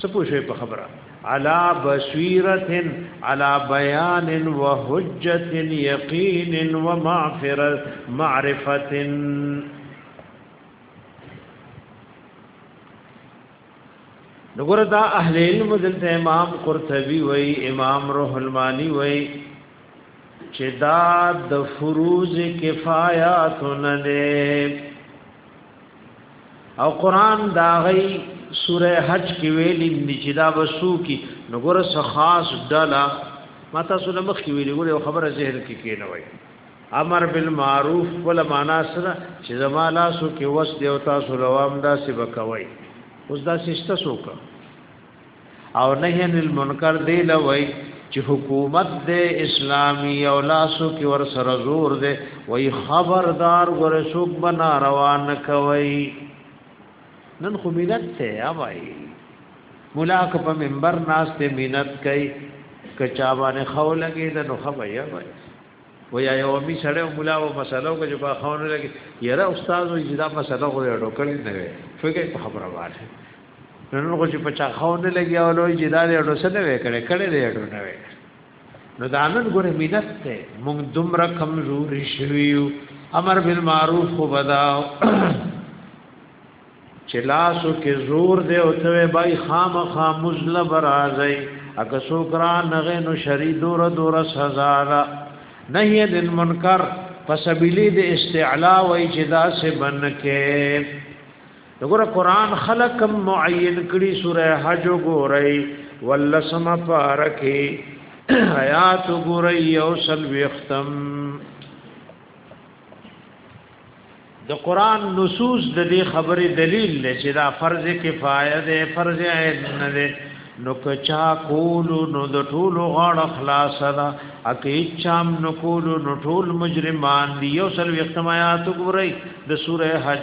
څه پوه شوې په خبره علا بصیرت علا بیان و حجت یقین و معفرت معرفت نګور دا اهل علم دلته امام قرطبي وای امام روح المانی وای چې دا د فروز کفایات نه او قران دا غي سوره حج کې ویل دي چې دا وسو کې نو ګور څه خاص ډلا ما تاسو له مخ کې ویل ګور خبره ذهن کې کې نه وای امر بالمعروف ول معنا سره چې زما لاسو کې وس دی او تاسو روام دا سی وکوي اوس دا سشته سوکا او نهی عن المنکر دی لوی چې حکومت د اسلامي او لاسو کې ور سره زور دی وای خبردار ګور شوک بنا روان کوي نن خو مینت ته اوای مولا که په منبر ناس ته مینت کوي کچا باندې خو لګي د نو خبري اوای وای یو می سره مولا و مسلو کې په خونه لګي یره استاد یې دا مسلو غوړې ډوکل نه وي فکر په خبره واره نن خو چې په چا خو نه لګي او لوی جدال اډو سره وې کړې کړې دې اډو نه وې نو دا نن ګوره مینت ته موږ دومره کمزوري شویو امر بالمعروف خو بداو چې لاسو کې زور دې او ته بای خام خاموز لبرازي اګه سوکرا نغه نو شری دور دور سزا را نهی دل منکر پسبیلی د استعلا وای چې دا سه بنکه دغه قران خلق معین کړي سوره حج ګورئ ولسم پارکه آیات ګورئ او سل وختم د قران نصوص د دې خبرې دلیل لې چې دا فرض کفایه ده فرض عین نه ده نو کچا کولو نو د ټول غړ خلاص ده اکی چام نو کولو نو ټول مجرمان دی یو سل وختم آیات ګورئ د سوره حج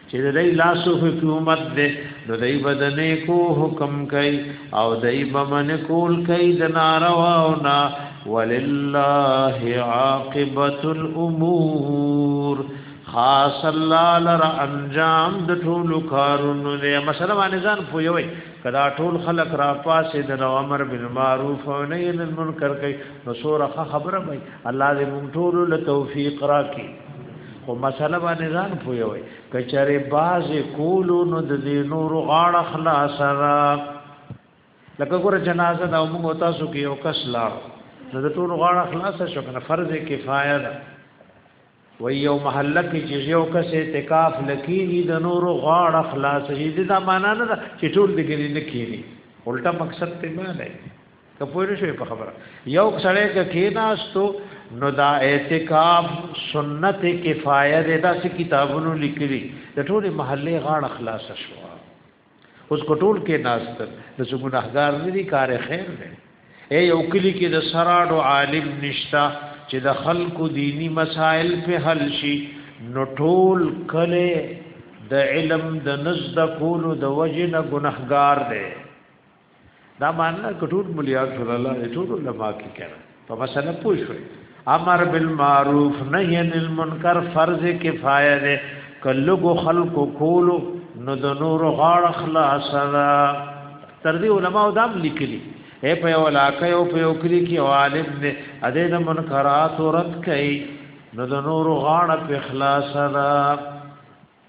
چې د دې لاسو حکومت دې نو دای بدنې کو حکم کوي او دای بمن کول کوي د ناروا او نا ولله عاقبت الامور خاص الله لر انجام د ټول کارونو دې مثلا باندې ځان پوي کدا ټول خلق را پاسې د امر بالمعروف او نهي عن المنکر کوي نو سوره خبره وي الله دې مونږ ټول له توفیق راکړي خو مسله باندې ځان پوي وي کچره باز کولو نو د دې نور غاړه خلاص را لکه ګور جنازه دا موږ تاسو کې یو کس لار نو د ټول غاړه خلاص شو کنه فرض کفایه ده و یو محله کې چې یو کس اعتکاف لکېږي د نور غاړه خلاص شي دا معنا نه ده چې ټول دې کې نه کېږي الټا مقصد ته نه که پوه نه شوې په خبره یو سړی که کېناستو نو دا اعتکاف سنت کفایه ده دا څه کتابونو لیکلي د ټولې محلې غاړه خلاصه شو اوس کټول کې ناست د څو ګناهګار نه دي کار خیر دی اے یو کلی کې د سراډو عالم نشتا چې د خلکو دینی مسائل په حل شي نو ټول کله د علم د نزد کولو د وجه نه ګناهګار دی دا معنا کټور مليار صلی الله علیه ټول علما کې کړه په مسله پوه شو امر بالمعروف نهی عن المنکر فرض کفایه ده کلو خلق کولو نو د نور غاړه خلاص ده تر دې علما دا لیکلي اے په یو علاقه یو په یو کلی کې عالم نه اده د منکرات رد کړي نو د نور غاړه په خلاص ده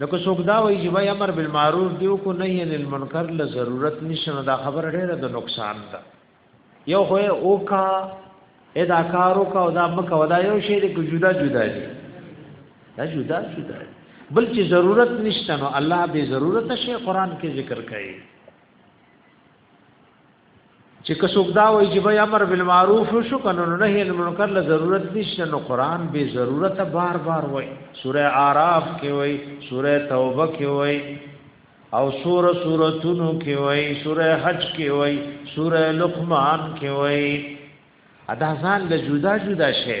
نو که څوک دا وایي چې وای امر بالمعروف دیو کو نهی عن المنکر له ضرورت نشنه دا خبره ډیره د نقصان ده یو خو او کا ادا کارو کا دا مکه ودا یو شی د جدا جدا دي دا جدا جدا دي بل چې ضرورت نشته نو الله به ضرورت شي قران کې ذکر کوي چې که څوک دا وایي چې به امر بالمعروف شو کنه نه هي منکر له ضرورت نشته نو قران به ضرورت بار بار وایي سوره اعراف کې وایي سوره توبه کې وایي او سوره سورتونو کې وایي سوره حج کې وایي سوره لقمان کې وایي ادا ځان له جدا جدا شی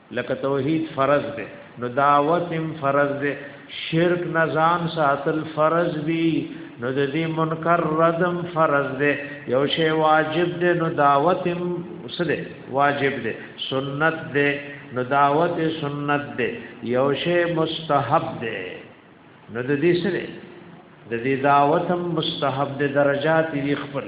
لکه توحید فرض ده نو دعوت هم فرض ده شرک نزان ساتل فرض دی نو د دې منکر ردم فرض دی یو شی واجب دی نو دعوت هم سره واجب دی سنت دی نو دعوت سنت دی یو شی مستحب دی نو د دې سره د دې دعوت هم مستحب دی درجات یې خپل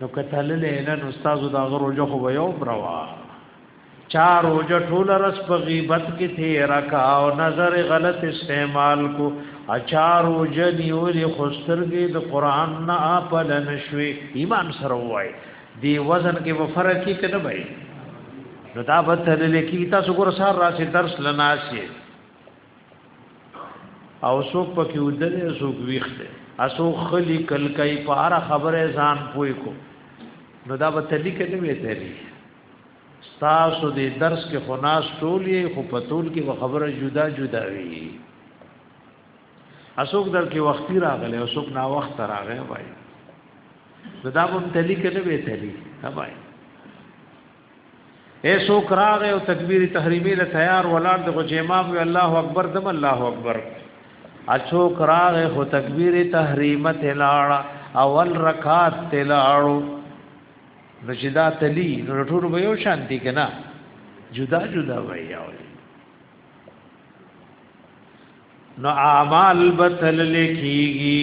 نو کتل له نه استاد دا غروجه خو به یو بروا چار روجه ټول رس په غیبت کې تیر کا او نظر غلط استعمال کو اچار روجه نیول خوسترګې د قران نه اپل نشوي ایمان سره وای دی وزن کې و فرق کې کنه بای نو دا به تل لیکي تاسو ګور سار راسي درس لناسي او څوک پکې ودل څوک ویخته اسو خلی کل کای په هر خبره ځان پوي کو نو دا به تلی کې نه ویتلی تاسو دې درس کې خناس ټولې خو په ټول کې خبره جدا جدا وی اسوک در کې وختي راغله اسوک نا وخت راغله وای دا به تلی کې نه ویتلی ها وای ایسو کراغه او تکبیر تحریمی له تیار ولار د خو امام وی الله اکبر دم الله اکبر اچو کراغه خو تکبیر تحریمه تلاړه اول رکعات تلاړو رشدا تلی نو ټول به یو شانتی کنا جدا جدا وای او نو اعمال بتل لیکيږي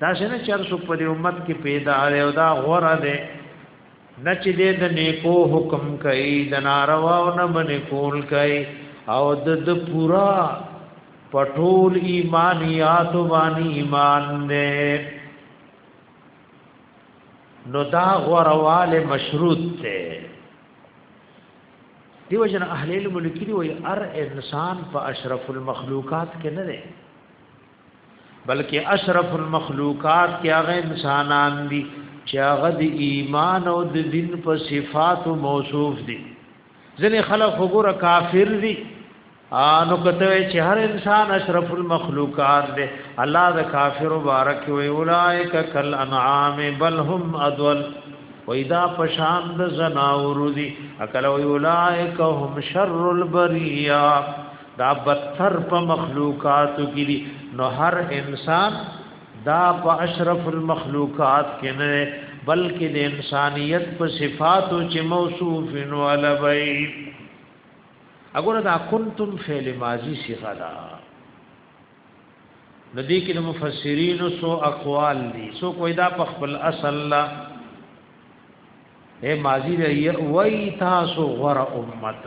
دا څنګه چر سو په دې امت کې پیدا دی او دا غوړه دی نه چې دې د نیکو حکم کوي د ناروا او نه باندې کول کوي او د د پورا پټول ایمانیات باندې ایمان دې نو دا غورواله مشروط ته دیو جن اهل علم لیکلی وي ار انسان په اشرف المخلوقات کې نه دی بلکې اشرف المخلوقات کې هغه انسانان دي چې هغه د ایمان او د دین په صفات موصوف دي ځنې خلک وګوره کافر دي انو کته چې هر انسان اشرف المخلوقات دی الله د کافر مبارک وی اولائک کل انعام بل هم ادول وېدا پشان د زناور دي اکل وی اولائک هم شر البریا دا بدتر په مخلوقاتو کې دي نو هر انسان دا په اشرف المخلوقات کې نه بلکې د انسانیت په صفاتو چې موصوف نو علوی اګوره دا کنتم فعل ماضی صیغه ده د دې کې د مفسرین سو اقوال دي سو کوئی دا په خپل اصل لا اے ماضی دی وای تاسو غره امت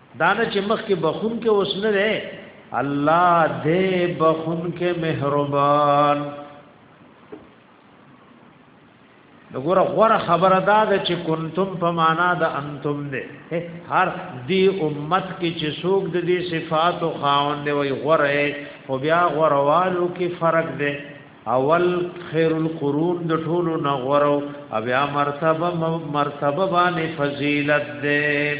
دانه چې مخ کې بخون کې اوس نه ده الله دې بخون کې مهربان دغور غره خبره دا ده چې کنتم په معنا د انتم دې هر دې امت کې چې څوک د دې صفات او خاون دی وي غره او بیا غروالو کې فرق دی اول خیر القرون د ټولو نه غره او بیا مرتبه مرتبه باندې فضیلت ده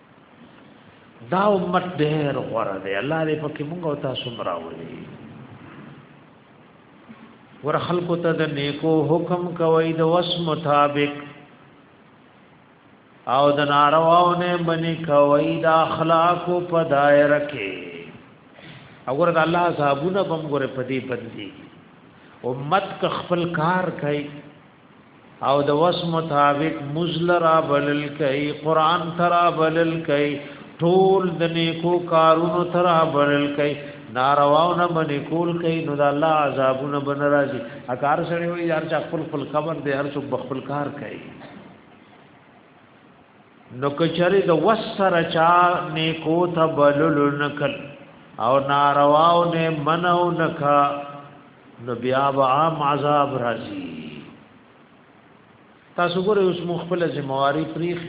دا امت ډېر غوړه دی الله دې پکې مونږ او تاسو مراولي ور خلکو ته د نیکو حکم کوي د وس مطابق او د نارواونه منی کوي د اخلاق په دایره کې اور د الله صاحبونه بم ګره پدی بندي امت ک خپل کار کوي او د وس مطابق مزل را بلل کوي قران ترا بلل کوي ټول د نیکو کارونو تر بلل کوي نارواو نه باندې کول کوي نو د الله عذابونه بن راځي اکار سره وي یار چې خپل خپل خبر دې هر څوک خپل کار کوي نو کچره د وسره چا نیکو ته بلل نکل او ناروا او نه منو نکا نو بیا به عام عذاب راځي تاسو ګورئ اوس مو خپل ذمہواری پریخ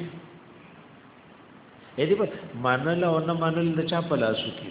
اې دې په منل او نه منل د چا په لاسو کې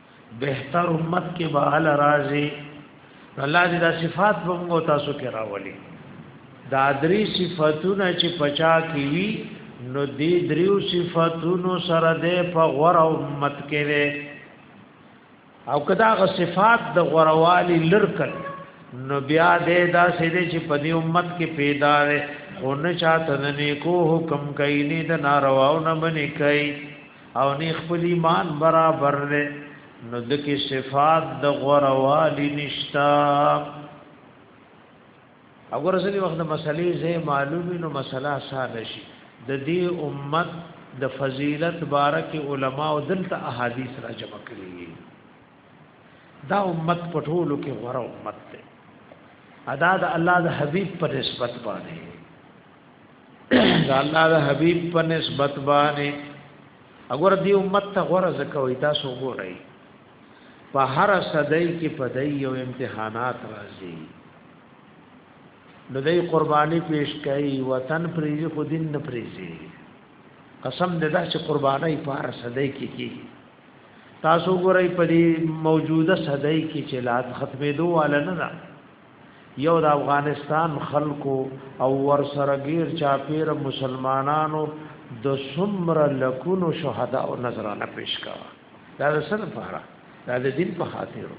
بهتر امت کې به ال راضي الله دې دا صفات به موږ تاسو کې راولي دا درې صفاتونه چې پچا کې وي نو دې دریو صفاتونو سره دې په غور امت کې وي او کدا غ صفات د غوروالي لرکل نو بیا دې دا سیدې چې په دې امت کې پیدا وي خو نه چاته نه کو حکم کوي نه د نارواو نه منې کوي او نه خپل ایمان برابر دی نو د کې صفات د غوروالی نشتا اگر ځلې وخت د مسلې زه معلومي نو مسله ساده شي د دې امت د فضیلت بارک علما او دلته احادیث را جمع کړي دا امت پټولو کې غوړه امت ده ادا د الله د حبیب پر نسبت باندې د الله د حبيب په نسبت باندې اگر دی امت ته غوړه زکوي تاسو ګورئ په هر صدای کې په دای یو امتحانات راځي نو دای قرباني پیش کوي وطن پریږي خو دین نه پریږي قسم دې دا چې قرباني په هر صدای کې کی تاسو ګورئ په دې موجوده صدای کې چې لات ختمې دوه نه نه یو د افغانستان خلکو او ورسره غیر چاپیر مسلمانانو د سمر لکونو شهدا او نظرانه پیش کا دا سره فارا دا د دین په خاطر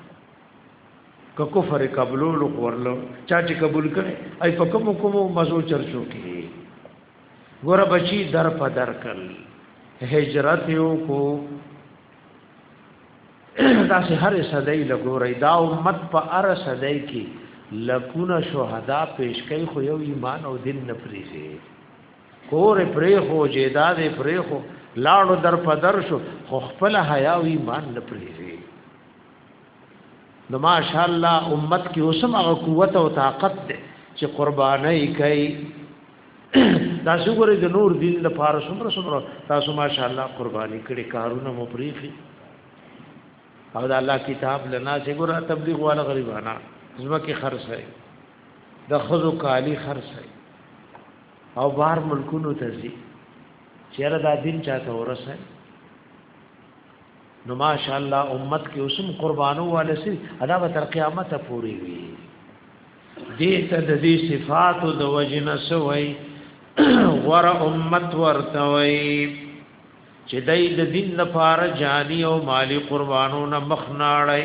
که کفر قبولول ورلو چا چې قبول کړي ای په کوم کوم مزو چرچو کې ګور بچی در په در کړ هجرت یو کو دا سه هر صدای لګورای دا امت په ار صدای کې لکونه شهدا پیش کوي خو یو ایمان او دین نه پریږي کور پرې خو جیداد پرې خو لاړو در په در شو خو خپل حیا او ایمان نه پریږي نو ماشاء الله امت کې اوسم هغه قوت او طاقت ده چې قرباني کوي تاسو ګورئ د نور دین د پاره څومره څومره تاسو ماشاءالله قرباني کړي کارونه مو پریخي او د الله کتاب لنا چې ګور تبلیغ والا غریبانا زمکه خرڅه د خزو کالی خرڅه او بار ملکونو ته ځي چیرې دا دین چاته ورسه نو ماشاءالله امت کې اوسم قربانو والے سي ادا به تر قیامت پوري وي دې ته د دې صفات او د وجنه سوي ور امت ورته وي چې دای د دین لپاره جانی او مالی قربانو نه مخ ناړی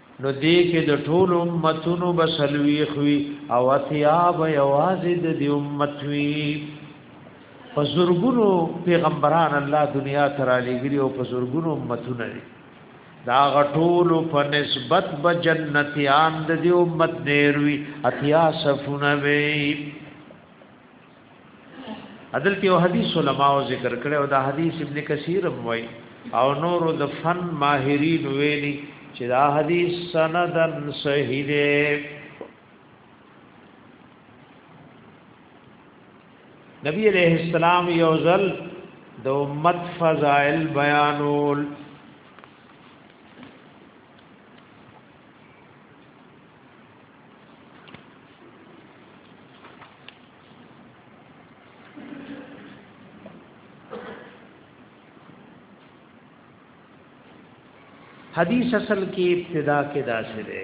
نو دې کې د ټول امتونو بسلوي خوي او اتیا به یوازې د دې امت وي په زورګونو پیغمبران الله دنیا ته را لېږلي او په زورګونو امتونه دي دا غټول په نسبت به جنتیان د دې امت نیروي اتیا صفونه وي عدل کې او حدیث علماء ذکر کړي او دا حدیث ابن کثیر وای او نور د فن ماهرین ویلي چې دا حدیث سندن صحیح دی نبی علیہ السلام یو ځل د امت فضائل بیانول حدیث اصل کې ابتدا کې داسې ده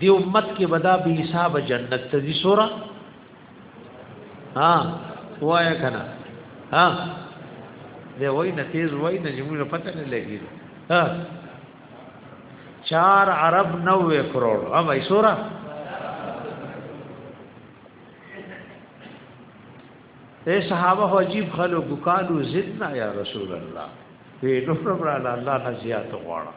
دی امت کې بدا به حساب جنت ته دي سورا ها وایا کنه ها دی وای نه تیز وای نه جمهور پته نه لګی ها چار عرب 90 کروڑ ها وای سورا اے صحابه عجیب خلو ګکالو زدنا یا رسول الله وی نو پر الله نه زیات غواړم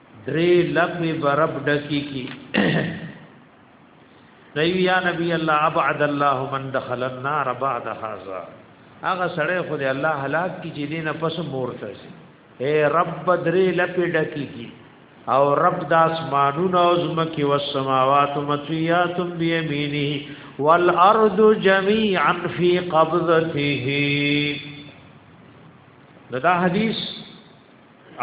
درې لپې برب ډکی کی نو یا نبی الله ابعد الله من دخل النار بعد هذا هغه سړی خو دې الله هلاک کی چې دینه پس مورته شي اے رب درې لپې ډکی کی او رب د اسمانونو او زمکه او السماوات مطیات بیمینه والارض جميعا فی قبضته دا حدیث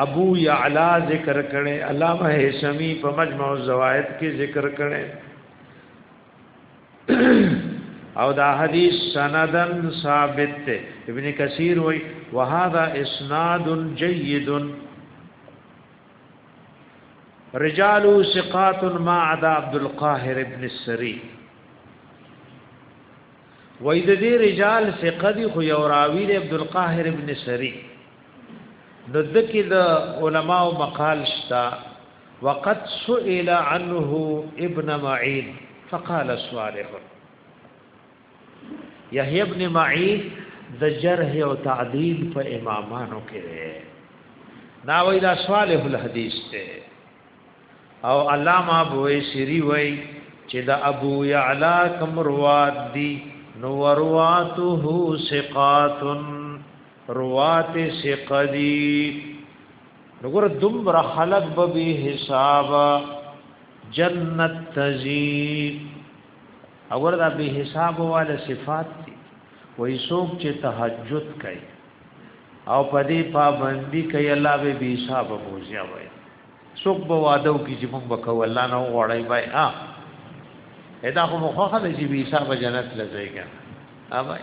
ابو یعلا ذکر کړي علامه هیثمی په مجمع الزوائد کې ذکر کړي او دا حدیث سندن ثابت ته ابن کثیر وای وهذا اسناد جيد رجال ثقات ما عدا عبد القاهر ابن السری وای د دې رجال ثقه دی خو یو راوی عبد القاهر ابن سری نو دکی د علماء مقال شتا وقد سئل عنه ابن معين فقال صالح يحيى ابن معين د جرح او تعدیل په امامانو کې دا وی دا صالح الحدیث ته او علامه ابو سری وی چې دا ابو یعلا کم روات دی نو ورواته ثقاتن روات ثقه دي وګوره دومره خلق به به حساب جنت تزي اور دا به حساب والا صفات دي وای څوک چې تهجد کوي او پدې پابندي کوي الله به به حساب بوزي وای څوک به وعده کوي چې موږ به کو الله نه وړای بای ها ادا خو مخه خلک چې به حساب جنت لځيږي اوبای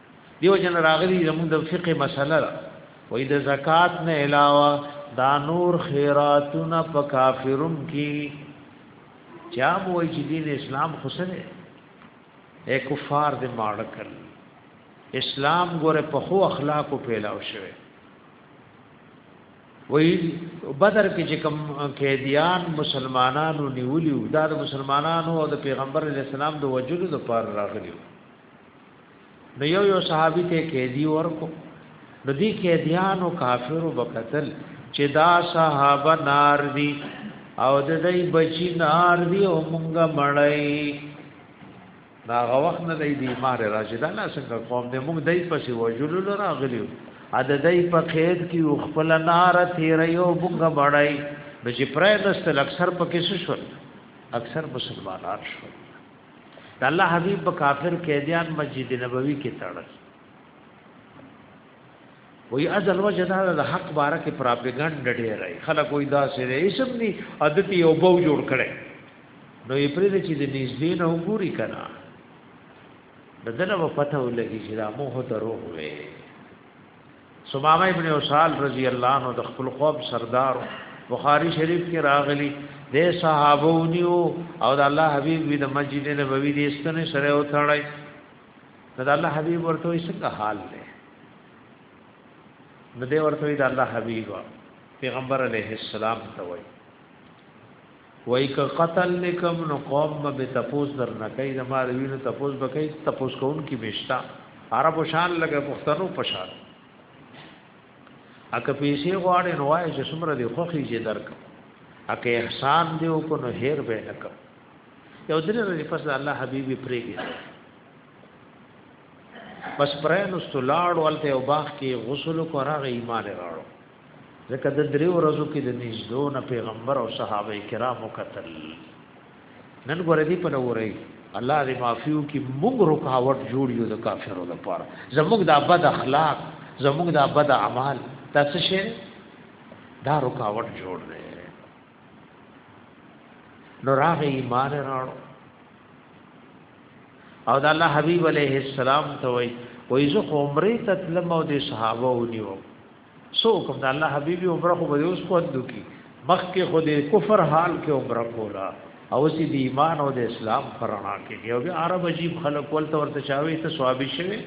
دیو جن راغلی زموږ د فقه مسله ده وای د زکات نه علاوه دا نور خیراتونه په کافرون کې چا وای چې دین اسلام خسنه اے کفار دې ماړکل اسلام ګوره په خو اخلاقو پیلاو شوی وی بدر کې چې کوم قیدیان مسلمانانو نیولیو دا د مسلمانانو او د پیغمبر علی السلام د وجود د پار راغلیو نو یو یو صحابي ته قیدی ورکو نو دی قیدیانو کافرو بقتل چې دا صحابه نار دی او د دې بچی نار دی او مونږه مړی دا غوښ نه دی دی مار راځي دا نه څنګه قوم دې مونږ دای پسې وجلو لراغلیو ا د دې په قید کې خپل نار تیر یو مونږه مړی د چې پرې دستل اکثر پکې شول اکثر مسلمانان شول د الله حبيب په کافر قیدیان مسجد نبوي کې تړل وی ازل وجه دا د حق باره کې پراپګند ډېرای خلک وی دا سره اسم ني عادت یو بو جوړ کړي نو یې پرې چې د نږدې نه وګوري کنا ددنه په پته ولګي چې دا موه درو وې سمامه ابن وصال رضی الله عنه د خپل قوم سردار بخاری شریف کې راغلی د صحابو نیو او د الله حبیب وی د مسجد نبوی د استنه سره او تړای د الله حبیب ورته یې څنګه حال دی نو دی ورته د الله حبیب پیغمبر علیه السلام ته وای وای که قتل لکم نو قوم به می تپوس در نه کوي د مال وینو تپوس به کوي تپوس کون کی مشتا عربو شان لګه پښتنو پشان اکه پیسې غواړي نو وای چې څومره دی خوخي چې درک اکه احسان دی او کو نو هیر به نک یو درې ورځې پس الله حبیبي پرېږي بس پرې نو ستلاړ ولته او باغ کې غسل کو راغی ایمان راړو ځکه د درې ورځو کې د نږدو نه پیغمبر او صحابه کرامو قتل نن ګورې دی په لوري الله دې معافیو کې موږ رکاوټ جوړ یو د کافرو لپاره زموږ د بد اخلاق زموږ د بد اعمال تاسو شي دا رکاوټ جوړ دی نو راغ ایمان راړو او د الله حبیب علیه السلام ته وای وای زه عمره تتلم او د صحابه ونیو سو کوم د الله حبيبي عمره خو به اوس کوت دوکي مخکې خو د کفر حال کې عمره کولا او سي د ایمان او د اسلام پرانا کې یو به عرب عجیب خلق ولته ورته چاوي ته ثواب شوي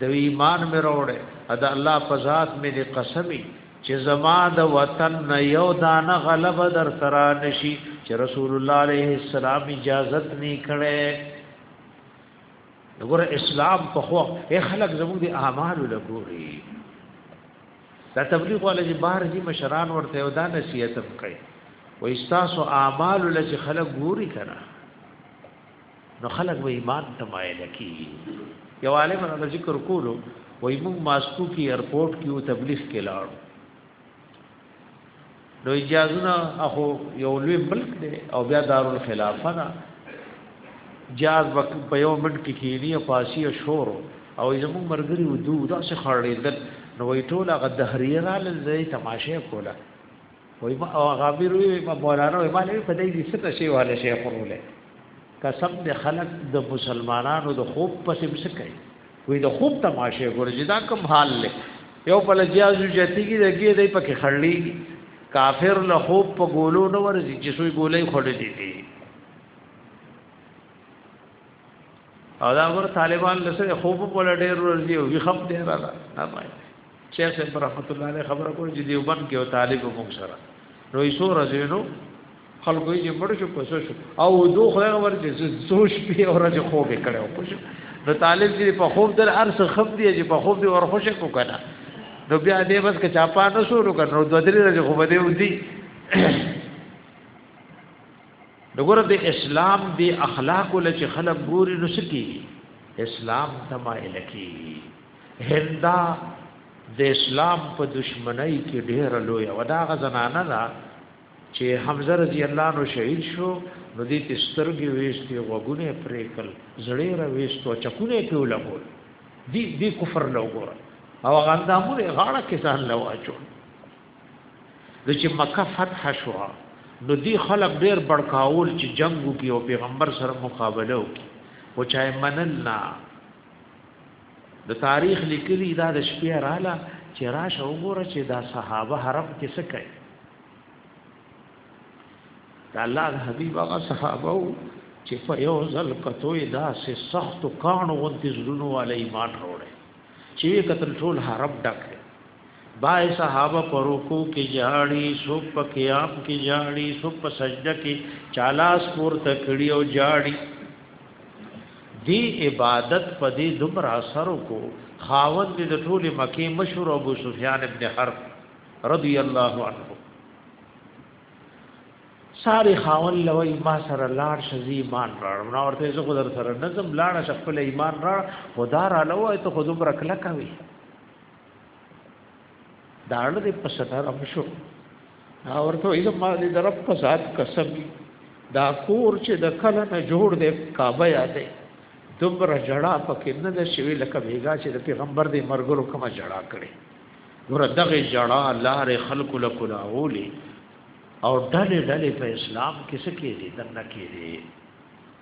د ایمان مې وروړې ادا الله په ذات مې دې قسمي چې زما د وطن نه یو دانه غلب در سره نشي چې رسول الله عليه السلام اجازه نه کړي وګوره اسلام په خو اے خلک زموږ د اعمالو لګوري دا تبلیغ والا چې بار دي مشران ورته او دا نصیحت هم کوي و استاسو اعمال لچ خلق ګوري کړه نو خلق به ایمان ته مایل کی یو عالم را ذکر کولو وای موږ ماسکو کې ایرپورټ کې تبلیغ کې لاړو نو اجازه اخو یو لوی ملک دی او بیا دارالخلافه ده جاز په یو منټ کې کینی پاسی شور او زموږ مرګري ودو دا څه خړېدل نو وی ټول هغه دهریه را لږه تماشه کوله وای ما غابر وی ما مولانا وی ما نه په دې دې څه شي واله شي خورولې قسم دې خلق د مسلمانانو د خوب پسې مسکې وی د خوب تماشه ګور چې دا کوم حال لې یو په لجیازو جتیږي دګي دای پکې خړلې کافر له خوب په ګولو نه ورځي چې سوی ګولې خړلې دي او دا ور طالبان لسه خوب په لړ ډېر ورځي او وی خپ ډېر را نه پای شیخ صاحب رحمت الله علیه خبره کوي چې دیوبند کې یو طالب موږ سره نو یې سو رزینو خلکو یې مړ شو پس شو او دو خدای ور چې زوش په اورځ خو به کړو پس نو طالب چې په خوب در ارس خپ دی چې په خوب دی ور خوشې کو کنه نو بیا دې بس که چاپا نه شو نو کنه دوه درې ورځې خو به دې ودی دغه د اسلام دی اخلاق ول چې خلک ګوري نو سکی اسلام تمایل کی هندا د اسلام په دشمنی کې ډېر لوی او دا غزنانه ده چې حمزه رضی الله عنه شهید شو نو دې تسترګې وېستې غوګونه پرېکل زړې را وېستو چکونه په لګول دې دې کفر لوګور او غندامونه غاړه کې ځان لواچو د چې مکه فتح شو نو دې خلک ډېر بڑکاول چې جنگو کې او پیغمبر سره مقابله وکړي او چا منل نه د تاریخ لیکلی دا د شپې رااله چې راشه وګوره چې دا صحابه حرب کې څه کوي دا الله د حبیب هغه صحابه چې په یو ځل کتوې دا سه سخت کانو غوندې زړونو والے ایمان وروړي چې قتل ټول حرب ډک دی بای صحابه پروکو کې جاړي سو په قیام کې جاړي سو په سجده کې چالاس پور تکړی او جاړي دې عبادت په دې دومره اثر کو خاوند دې د ټوله مکه مشهور ابو سفیان ابن حرب رضی الله عنه ساری خاون لوی ما سره لاړ شزي ایمان راړ نو ورته زه خو در سره نظم لاړ شخل ایمان راړ خدا را لوی ته خود برکله کوي داړه دې په ستاره مشو دا ورته ایله ما دې در په ذات قسم دا کور چې د کله نه جوړ دې کعبه یادې دومره جړه پکې نه ده شوی لکه بیګا چې د پیغمبر دې مرګرو کومه جړه کړي ور دغه جړه لارې خلق لکلا اولی او ډلې ډلې په اسلام کې څه کې دي دنه کې دي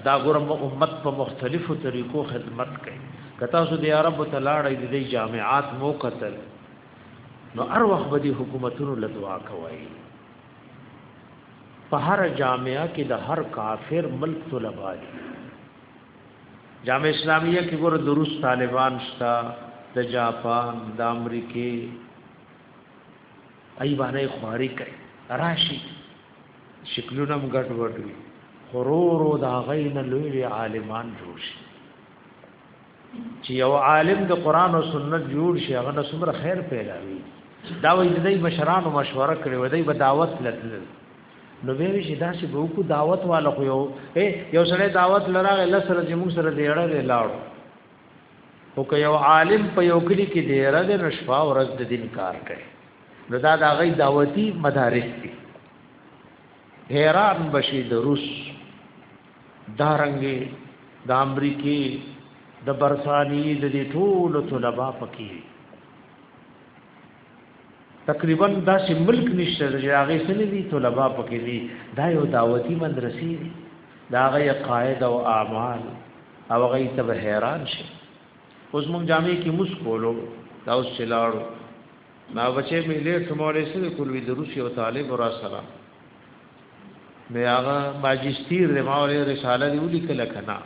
ادا ګورم امت په مختلفو طریقو خدمت کوي کتا سو دی عرب ته لاړې د جامعات مو قتل نو هر وخت به د حکومتونو له دعا کوي په هر جامعه کې د هر کافر ملک طلبا دي جامعه اسلامیه کې ګور دروس طالبان شتا د جاپان د امریکې ای باندې خواري کوي راشي شکلونه هم ګډ وډ وي خرورو دا غین لوی عالمان جوړ شي چې یو عالم د قران او سنت جوړ شي هغه د څومره خیر پیدا وي دا وایي د مشران او مشوره کړي ودی به دعوت لتل نو به وی شدا چې به کو دعوت والا خو یو یو سره دعوت لراغه لسره چې موږ سره دی اړه لاړو او که یو عالم په یو کلی کې دی رده نشفا او رز د دین کار کوي نو دا د هغه دعوتي مدارک دي حیران بشي د روس دارنګي د دا امریکای د دا برتانی د دې ټولو طلبا پکې تقریبا دا چې ملک نشته چې هغه سره دي طلبا پکې دي دا یو دعوتي مدرسې دي دا غي قائد او اعمال او غي ته حیران شي اوس مونږ جامع کې مسکولو دا اوس چلاړو نا بچې مې لیټ مولې سره کولوي د روسي او طالب را سره مې هغه ماجستیر د ماولې رساله دی ولیکل کنا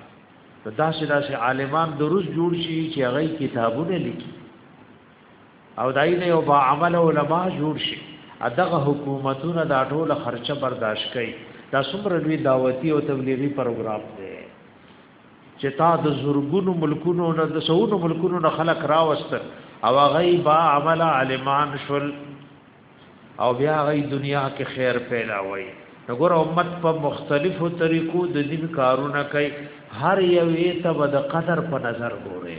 دا داسې داسې عالمان د روس جوړ شي چې هغه کتابونه لیکي او دای نه یو با عمل علما جوړ شي ادغه حکومتونه دا ټول خرچه برداشت کوي دا څومره لوی دعوتی او تبلیغي پروګرام دی چې تا د زورګونو ملکونو نه د سونو ملکونو نه خلق راوست او غیب عمل علمان شل او بیا غي دنیا کې خیر پیدا وای نګور امت په مختلفو طریقو د دین کارونه کوي هر یو یې ته د قدر په نظر ګوري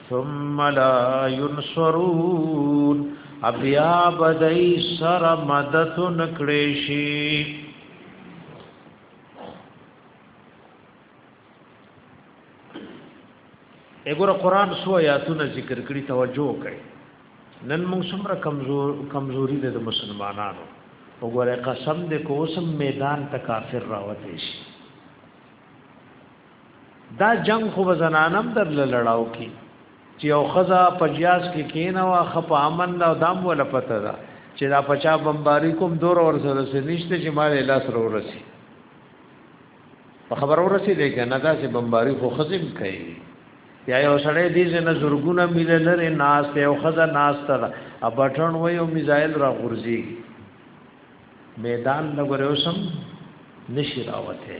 ثم لا ينصرون ابیا بدای سر مدد نکړې شي وګوره قران سو آیاتونه ذکر کړی توجه وکړئ نن موږ څومره کمزور کمزوري ده د مسلمانانو وګوره قسم دې کوسم میدان ته کافر راوته شي دا جنگ خو زنانم در لړاو کی چې او خزا پجیاس کې کینه وا خپ امن لا دام ولا پته دا چې دا پچا بمباری کوم دور اور سره سره نشته چې مال الله سره ورسی په خبر ورسی دی کنه دا چې بمباری خو خزم کوي یا یو سړی دې نه زورګونه مل لري ناس ته او خزا ناس ته ا بټن وای او میزایل را غورځي میدان لګره وسم نشی راوته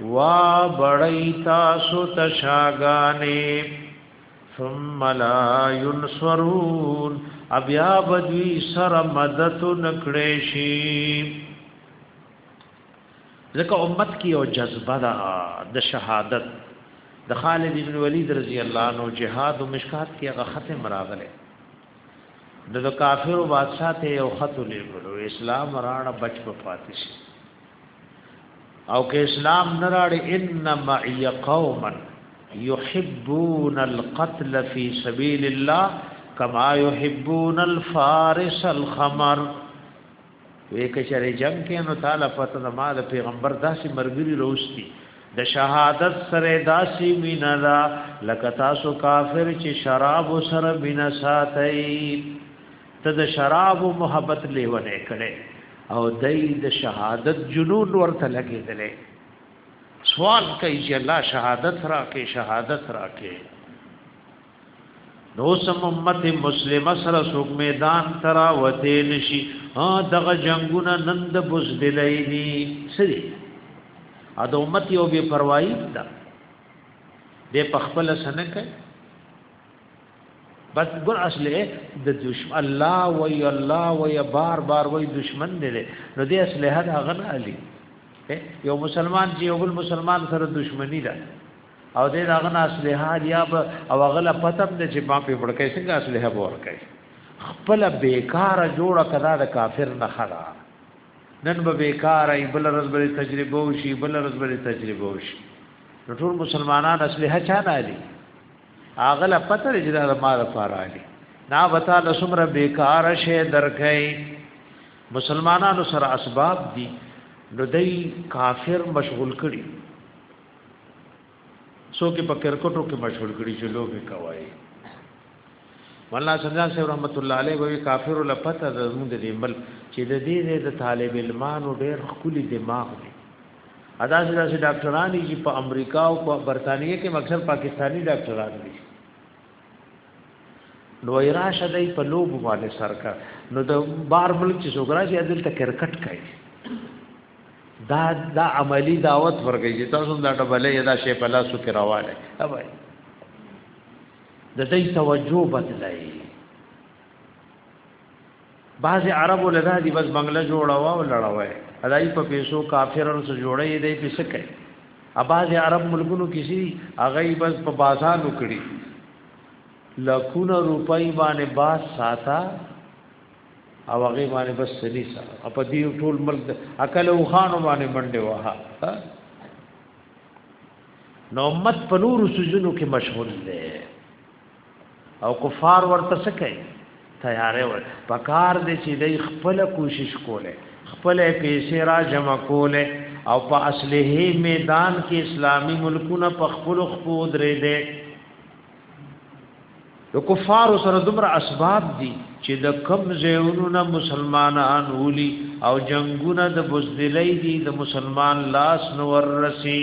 وا بړی تاسو تشاګانې ثم لا ينصرون ابیا بدوی سر مدد نکړې شي ځکه امت کې یو جذبه ده د شهادت د خالد بن ولید رضی الله عنه جهاد او مشکات کې هغه ختم راغله د کافر بادشاہ ته یو خط لېږلو اسلام راړه بچ په پاتې شي او که اسلام نه راړي ان معي قوما يحبون القتل في سبيل الله كما يحبون الفارس الخمر وې کچره جنگ کې نو تعالی پته د مال پیغمبر داسې مرګري روستي د شهادت سره داسې مینا دا لکه تاسو کافر چې شراب سره بنا ساتي ته د شراب او محبت لیونه کړي او دای د شهادت جنون ورته لګیدلې سوال کوي چې الله شهادت راکې شهادت راکې نو سم امت مسلمه سره څوک میدان ترا وته نشي ها دغه جنگونه نند بوزدلې دي سړي ا د امت یو بے پروايي ده د پخپل سنکه بس ګور اصله د دشمن الله وی الله وی بار بار وی دشمن دی نو دې اصله دا غن علی یو مسلمان چې یو بل مسلمان سره دشمنی ده او دې دا غن اصله یا او غل پتم دې چې ما په وړکې څنګه اصله ورکې خپل بیکار جوړه کړه د کافر نه خلا نن به بیکار ای بل رز بل تجربه وشي بل رز بل تجربه وشي ټول مسلمانان اصله چا نه دي هغه لا پته لري دا ما د پاره علي نا وتا له سمره بیکار شي درکې مسلمانانو سره اسباب دي نو دای کافر مشغول کړي څوک په کرکټو کې مشغول کړي چې لوبي کوي مولانا سنجان صاحب رحمت الله علیه وی کافر لپته زمون د دې مل چې د دې د طالب علمانو ډېر خولي دماغ دی ادا چې داسې ډاکټران دي چې په امریکا او په برتانیې کې مکسر پاکستانی ډاکټران دي نو راشه دی په لوب باندې سرکا نو د بار ملک چې سوګرا چې عدل ته کرکټ کوي دا دا عملی دعوت ورګي چې تاسو دا ډبلې دا شی په لاسو کې راواله اوبای د دې توجه بدلای بعض عربو لدا دی بس بنگله جوړاوه او لړاوه ادای په پیسو کافرانو سره جوړې دی پیسې کوي اباز عرب ملکونو کسی هغه بس په بازار وکړي لکونه روپۍ باندې باز ساته او هغه باندې بس سلی سره په دې ټول ملک عقل او خانو باندې باندې واه نو امت په نور سجنو کې مشغول دی او کفار ورته څه کوي تیارې ور پکار دي چې دای خپل کوشش کوله خپل پیسې را جمع کوله او په اصله میدان کې اسلامی ملکونه په خپل خپو درې دي د کفار سره دومره اسباب دي چې د کم زیونونه مسلمانان ولي او جنگونه د بوزدلې دي د مسلمان لاس نور رسي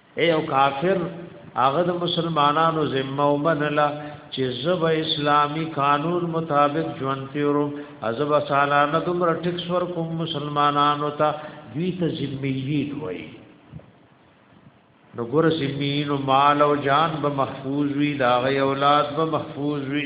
اے او کافر هغه د مسلمانانو ذمه ومنله چې زب اسلامی قانون مطابق ژوند تیرو ازب سالانه دومره ټیکس ور کوم مسلمانانو ته دوی ته ذمیین وای نو ګور ذمیین مال او جان به محفوظ وي دا غي اولاد به محفوظ وي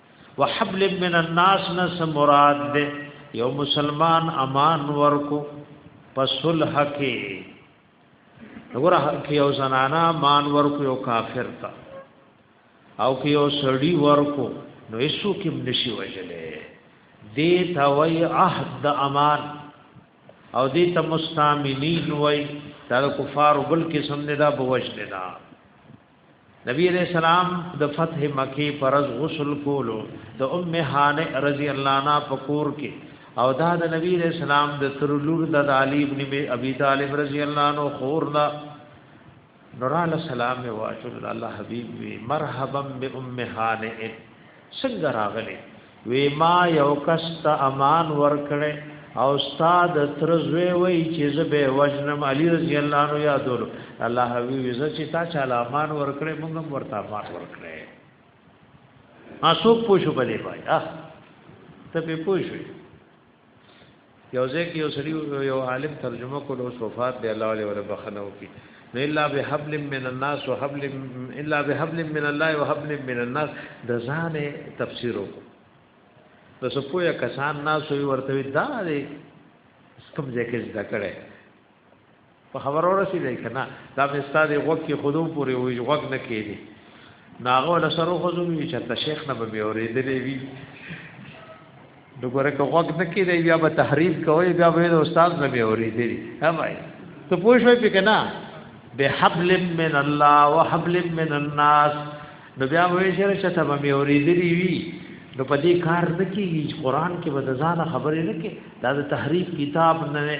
وحبل من الناس نس مراد دے یو مسلمان امان ورکو پسلح کې وګوره کې یو زنانا مان ورکو یو کافر تا او کې یو سړی ورکو نو ایسو کې نشي وجلې دې تا وای عهد امان او دې ته مستامنین وای دا کفار بل قسم نه دا بوجل نه نبی علیہ السلام د فتح مکی پرز غسل کولو د ام هانه رضی الله عنها پکور کې او دا د نبی علیہ السلام د تر لور د علی ابن ابي طالب رضی الله عنه خور دا نور علی السلام واچو الله حبیب وی مرحبا بام هانه څنګه راغلی وی ما یو کس ته امان ورکړی او استاد تر زوی وی چې زبه وجنم علی رضی الله عنه یادول الله وی وزه چې تا چاله امان ورکړی موږ هم ورته امان ورکړی اسو پوښو بلې پای اه ته په پوښوي یو ځای کې یو سړي یو عالم ترجمه کول او صفات دی الله علیه ولا بخنه وکي نو الا بحبل من الناس وحبل الا بحبل من الله وحبل من الناس د ځان تفسیر وکړو د سپویا کسان ناس وی ورته دا دی کوم ځای کې ذکر کړي په خبر ورسېدې کنه دا مې ستاره غوږ کې خودو پورې وي غوږ نه کېدی ناغه له سره خو زوم وی چې شیخ نه به اورېدلې وی دغه که غوږ نه کېدی بیا به تحریف کوي بیا به د استاد نه به اورېدلې هم وای ته پوه شوې په کنه به حبل من الله وحبل من الناس نو بیا وې شر شته به مې اورېدلې وی نو په دې کار نه کېږي قرآن کې به د ځان خبرې نه کې دا د تحریف کتاب نه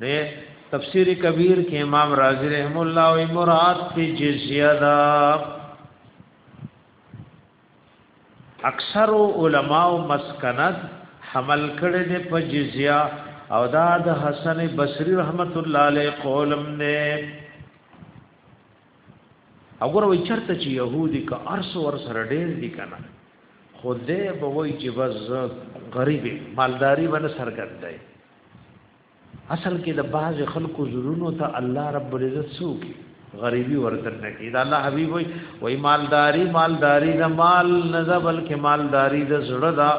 دی تفسیر کبیر کې امام رازی رحم الله او مراد په جزیه دا اکثر علما او مسکند حمل کړي دي په جزیه او دا د حسن بصری رحمت الله علیه قولم نه وګوره وی چرته چې يهودي کا ارس ور سره ډېر دي کنه خو دې به وای چې بس غریبي مالداری باندې سرګردای اصل کې د باز خلکو زړونو ته الله رب العزت سوکي غریبي ورته نه کی دا الله حبيب وي وای مالداري مالداري د مال نه زبل کې مالداري د زړه دا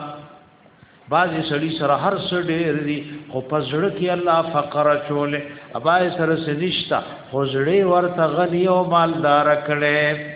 باز سړي سره هر څه ډېر دي خو په زړه کې الله فقر چولې ابا سره سنشتا خو زړه ورته غني او مالدار کړي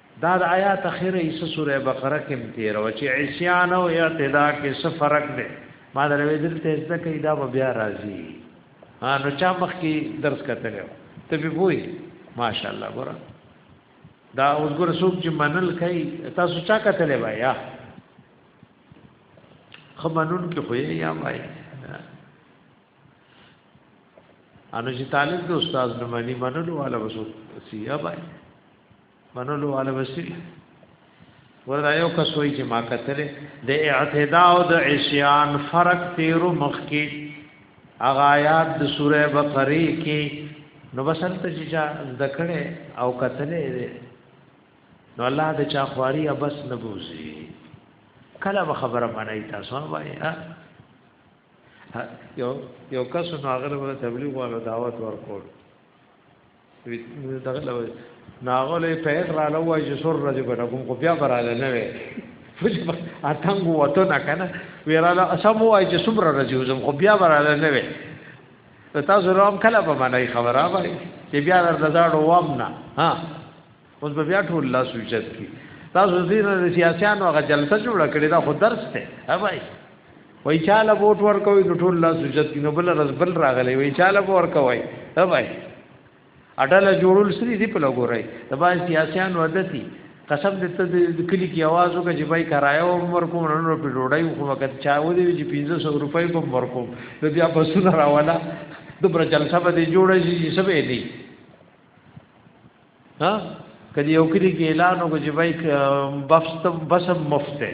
دا د آیات اخر ایسه سوره بقره کې تیر او چې عصیان او اعتدا کې څه فرق دی ما دا وی دلته زده کې دا بیا راځي ها نو چا مخ کې درس کتل ته به وای ماشاءالله ګور دا اوس ګور څوک چې منل کوي تاسو چا کتل وای یا خمنون کې خو یا وای انو چې طالب د استاد نمانی منلو والا وسو سیا وای منلو والا وسی وردا یو کس وای چې ما کتلې د اعتدا او د عصيان فرق تیرو مخ کې اغه آیات د سوره بقره کې نو بسل ته چې چا ذکرې او کتلې نو الله د چا خواري ابس نه بوزي کله به خبره باندې تاسو وایي یو یو کس نو هغه تبلیغ ولا دعوت ورکول دغه لوي ناغله پیغ را لوي چې سر راځي بنا کوم کو بیا براله نه وي اتنګ وته نه کنه ویراله اسم وای چې سمره راځي زم خو بیا براله نه وي تاسو روان کله په باندې خبره وای چې بیا در دزاړو وام نه ها اوس به بیا ټول لاس وچت کی تاسو زیر د سیاسيانو هغه جلسه جوړه کړې دا خو درس ته هاوای وای چاله ووټ ورکوي نو ټول لاس وجد نو بل رز بل راغلی وای چاله ورکوي هاوای اډاله جوړول سری دی په لګورای د باندې سیاسيانو عادتي قسم دې ته د کلی کې आवाज وکړي چې بای کرایه عمر کوم نن په ډوډۍ خو وخت چا و دې چې 1500 روپۍ په عمر کوم نو بیا بسونه راواله دوبره جلسه به جوړه شي سبې دی ها کدی یو کلی کې اعلان وکړي چې بای بفس ته بس مفته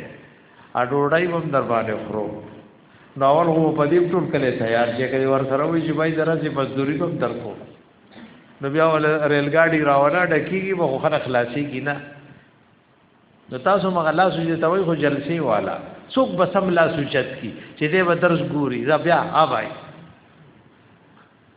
ا ډوډۍ هم در باندې خورو نو اول هو په دې ټول کله تیار چې کدی ور سره وي چې بای درځي مزدوري هم درکو نو بیا ول ریل ګاډي راوړه ډکیږي به خو خلاصي کی نه نو تاسو مغلا سوجي ته وای خو جلسي والا څوک بسم الله سوچت کی چې دې به درس ګوري دا بیا اوای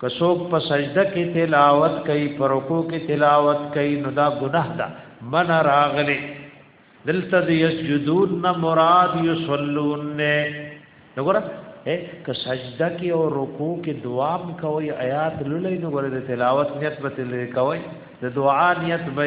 که څوک په سجده کې تلاوت کوي پر رکوع کې تلاوت کوي نو دا ګناه ده من راغلي دلته د یسجدون نه مراد یصلون نه وګوره که سجده کې او رکوع کې دعا م کوي آیات لولې نو ګوره د تلاوت نیت به تل کوي د دعا نیت به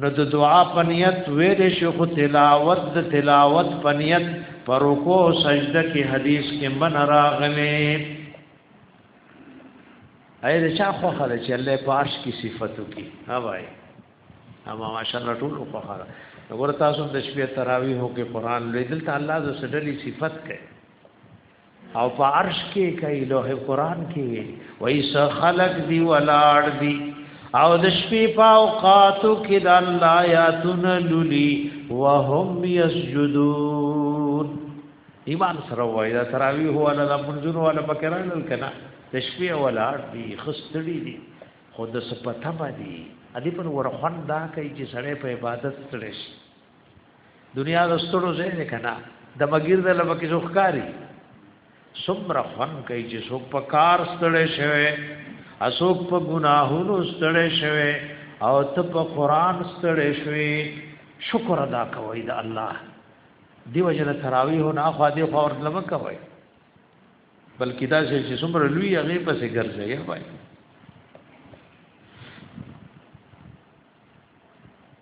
نو د دعا په نیت ویل شي خو تلاوت د تلاوت په نیت پر رکوع او سجده کې حدیث کې من راغلي اې د چا خو خره چې الله پارش کی صفاتو کې ها وای اما ماشاءالله ټول خو خره وګور تاسو د شپې تراویح کې قران لیدل ته الله د سجدي صفت کوي او په عرش کې کوي لوح قران کې وي وای څه خلق دی ولاړ دی او د شپې په اوقاتو کې د الله آیاتن لولي وهم یسجدون ایمان سره وای دا تراویح ولا د منځون ولا بکران کنا د شپې ولاړ دی خستړي دی خود سپتما دی ادي په ورخوان دا کوي چې سړی په عبادت ستړي شي دنیا د ستړو ځای نه کنا د مګیر د لبه کې زوخکاری سمره فن کوي چې څوک په کار ستړې شوی اسوک په ګناهونو ستړې شوی او ته په قران ستړې شوی شکر ادا کوي د الله دیو جن تراویح نه خو دې خور لمه کوي بلکې دا چې سمره لوی هغه پسې ګرځي وای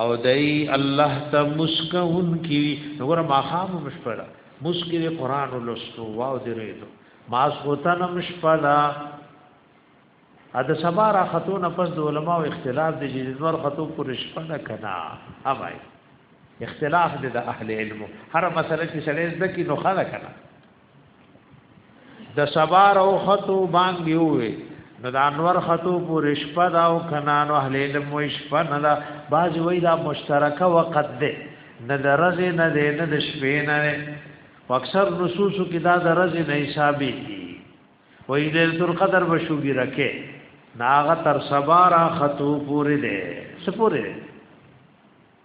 او دای الله ته مسکهون کی وګوره ما خام مشپړه مسکی دی قران ولستو واو دی ریدو ما سوتن مشپړه ا د سبا را خطو نه پس د علماء اختلاف دی چې نور خطو پر شپړه کنا اوای اختلاف دی د اهل علم هر مسله چې سړی زده کی نو خلا کنا د سبار او خطو باندې وې نو د انور خطو پورې شپه دا او کنانو اهل علم وې شپه نه دا باز وې دا مشترکه وقت ده نه د رزې نه ده نه د شپې نه ده اکثر نصوصو کې دا د رزې نه حسابي دي وې ليله القدر بشوګي رکه ناغه تر سبارا خطو پورې ده سپورې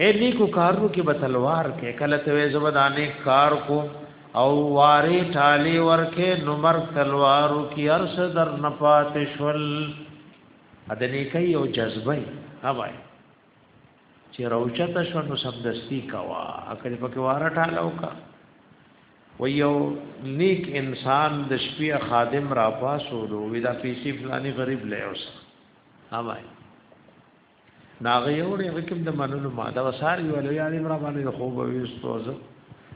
اے نیکو کارو کې بتلوار کې کله ته زبدانه کار کو او واری ټالی ورکه نمر تلوارو کې ارس در نپات شول ادنی کوي او جذبه هواي چې روچته شو نو سمدستی کوا اکل پکې واره ټالو کا و یو نیک انسان د شپې خادم را پاسو وی دا پیسې فلانی غریب لې اوسه اوای ناغه یو ډېر حکم د منلو ما دا وسار یو له یاري مرا باندې خو به وستو زه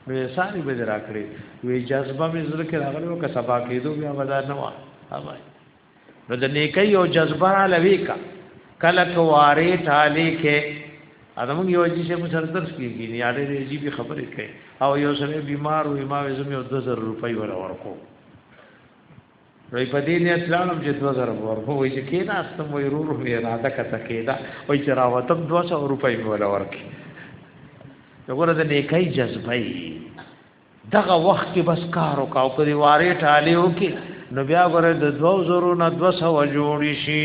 نو یې ساري به راکړي وی جذبه مې زړه کې راغلی او که سبا کېدو بیا ودا نه و اوای نو د نیکي او جذبه را لوي کا کله کواره ټاله کې ادم یو جی شه مسر درس کیږي نه اړې دې جی به خبرې کوي او یو سره بیمار وي ما وزم یو 2000 روپۍ ور ورکو وای په دې نیت لاړم چې 2000 ورکو وای چې کې ناستم وای رور مې اراده کته کېدا وای چې راوتم 200 روپۍ مې ولا ورکې وګوره د نیکای جذبه دغه وخت کې بس کار وکاو په دې واره ټالیو کې نو بیا غره د 2000 نه 200 جوړی شي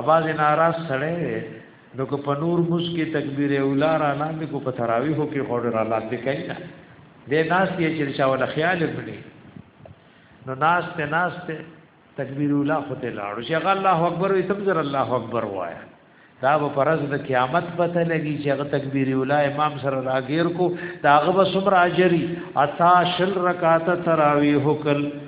اباز ناراض سړی دی نو که په نور موس کې تکبیر اولا را لاندې کو په تراویح کې خور را لاندې کوي نه د ناس یې چې چا ول خیال پړي نو ناس ته ناس ته تکبیر اولا خو ته لاړو چې الله اکبر وي تم زر الله اکبر وایا دا به پرز د قیامت پته لګي چې هغه تکبیر اولا امام سره راګیر کو دا هغه به سمر اجری اتا شل رکعات تراویح وکړ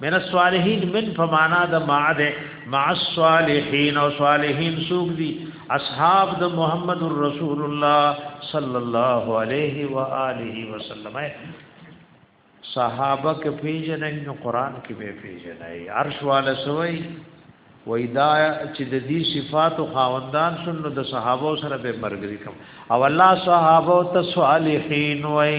من الصالحین من فمانا د معد مع الصالحین او صالحین سوق دي اصحاب د محمد رسول الله صلی الله علیه و آله وسلم صحابه کې پیژنې نو قران کې به پیژنې عرش والا سوی وای دا چې د دې صفات او خاوندان شنو د صحابه سره به مرګري کوم او الله صحابه ته صالحین وای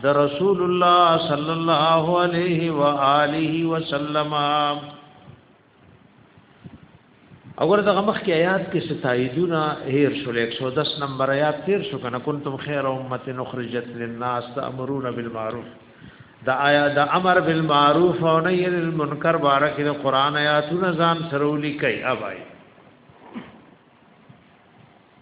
د رسول الله صلی الله علیه و آله وسلم اور دغه مخ کې آیات کې ستایدونه هیر شو 110 نمبر آیات تیر شو کنه کنتم خیر امه نخرجت للناس تامرون بالمعروف دا آیا د امر بالمعروف او نهی عن المنکر بارک د قران آیاتونه ځان سرولي کوي اوای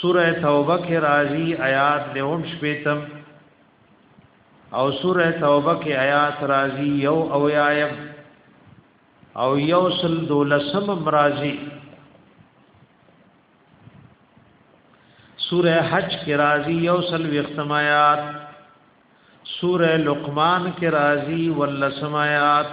سوره توبه کې راځي آیات لهم شپیتم او سوره توبه کې آیات راځي یو او یایم او یو سل دولسم مرازی سوره حج کې راځي یو سل وختمات سوره لقمان کې راځي ولسمات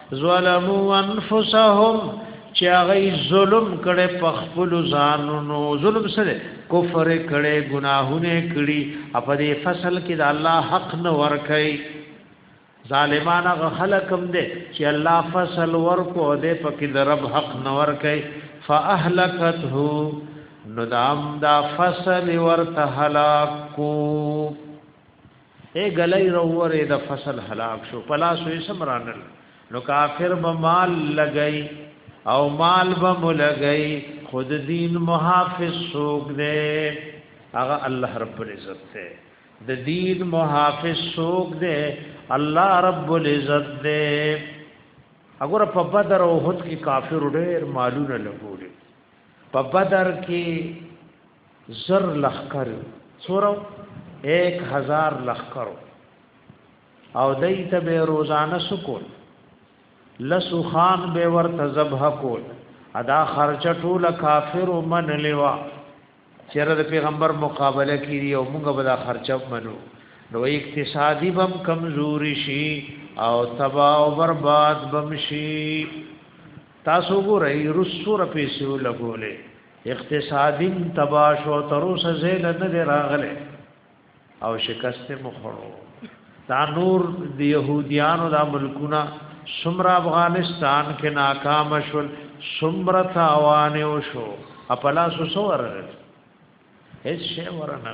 ظلموا انفسهم چې هغه ظلم کړي په خپل ځانونو ظلم سره کفر کړي ګناهونه کړي په دې فصل کې د الله حق نه ور کوي ظالمان هغه خلقم دي چې الله فصل ورکو دې پکې د رب حق نه ور کوي فاهلكته نو دام دا فصل ورته هلاکو اې ګلای روره د فصل هلاک شو پلاسو یې سم رانل نو کافر به مال لګی او مال به ملګی خود دین محافظ سوک دے هغه الله رب العزت دے د دین محافظ سوک دے الله رب العزت دے اگر په بدر او احد کې کافر ډېر مالونه لګولې په بدر کې زر لخر سورو 1000 لخر او دای ته به روزانه سکول لسو خان به ورته ذبح کول ادا خرچه ټول کافر من لیوا چیرې د پیغمبر مقابله کیږي او موږ به دا خرچه منو نو اقتصادي بم کمزوري شي او تباہ او برباد بم شي تاسو ګورئ رسو رپیسو لګولې اقتصادی تباشو تر اوسه زیل نه دی راغلی او شکست مخړو دا نور د يهوديانو د ملکونه سمر افغانستان کې ناکام شول سمر تاوان او شو خپل سوسو ورغل هیڅ شی ورنه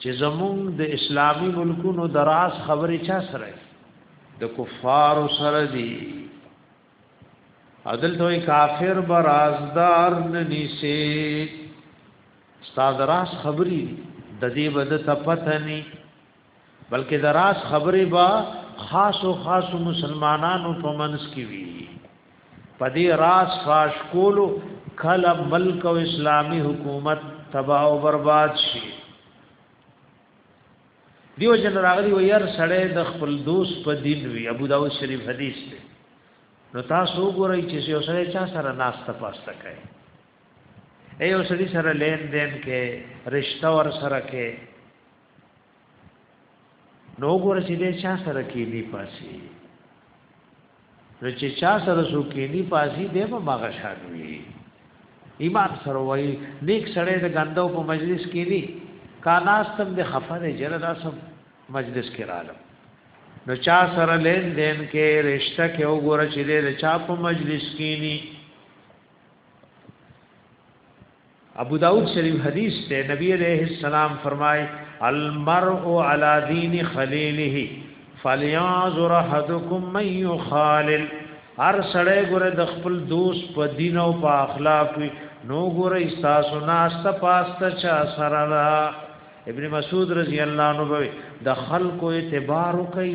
چې زمونږ د اسلامی ملکونو دراز خبرې چا سره د کفار سره دي عدل دوی کافر برازدار ننیسی استاد راس خبری د دې بد ته پته ني بلکې د راس خبرې با خاص او خاص مسلمانانو په منځ کې وی په دې راس فاش کولو کله ملک او اسلامی حکومت تباہ او برباد شي دیو جن راغلی و ير سړی د خپل دوست په دین وی ابو داود شریف حدیث دی نو تاسو ګورئ چې یو سړی چا سره ناشته پاسته کوي ایو سړی سره لین دین کې رشتہ ور سره کې نو ګور چې دې چا سره کې دی پاسي نو چې چا سره سو کې دی پاسي دې په ماغه شادوي ایمان سره وای نیک سره د غندو په مجلس کې دی کاناستم د خفره جره داسم مجلس کې رااله نو چا سره لین دین کې رشتہ کې وګوره چې دې چا په مجلس کې ني ابوداود شریف حدیث ته نبی علیہ السلام فرمای المرء علی دین خلیله فلیاذر احدکم من یخالل هر سړی ګره د خپل دوست په دین او په اخلاق وي نو ګره استاسو ناسته پاسته چا سره را ابن مسعود رضی الله عنه د خلکو اعتبار کوي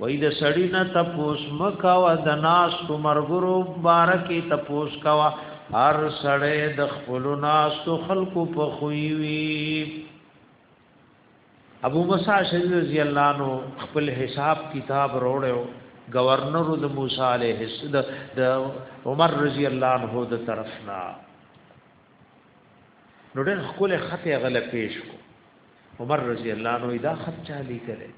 وای د سړی نه تپوس مکوا د ناس تو مرګرو بارکی تپوس کوا هر سړی د خپل ناس تو خلقو په خوې وی ابو موسی شری رضی الله نو خپل حساب کتاب روړو گورنر د موسی علیه د عمر رضی الله عنه د طرفنا نو ډېر خپل خطه غل پیش کو عمر رضی الله عنه دا خط چالي کړي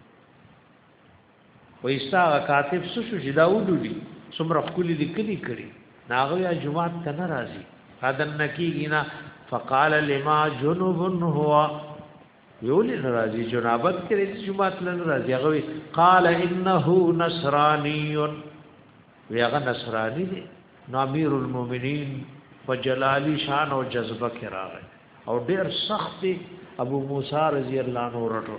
وې ستا کاتب څه شو چې دا وډولي څومره خولي لیکلي کړي ناغه یا جمعات ته ناراضي اذن نکیږي نه فقال لما جنوب هو یول ناراضي جنابت کړي چې جمعات لن ناراضي هغه قال انه نصراني وی هغه نصراني دي نو امیر المؤمنین په جلالی شان او جذبه کې راغی او ډیر سخت ابو موسی رضی الله عنه رټو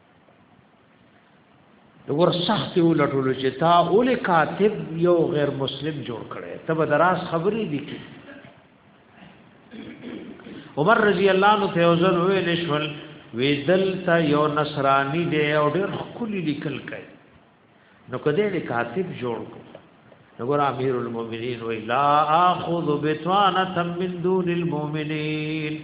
ور سخت ولټول چې تا اول کاتب یو غیر مسلم جوړ کړي ته به دراز خبرې لیکي عمر رضی الله عنه ته وزن ویل شول ویدل تا یو نصرانی دی او ډېر خولي لیکل کوي نو کده دې کاتب جوړ کو نو ګور امیر المؤمنین وی لا اخذ بتوانه من دون المؤمنین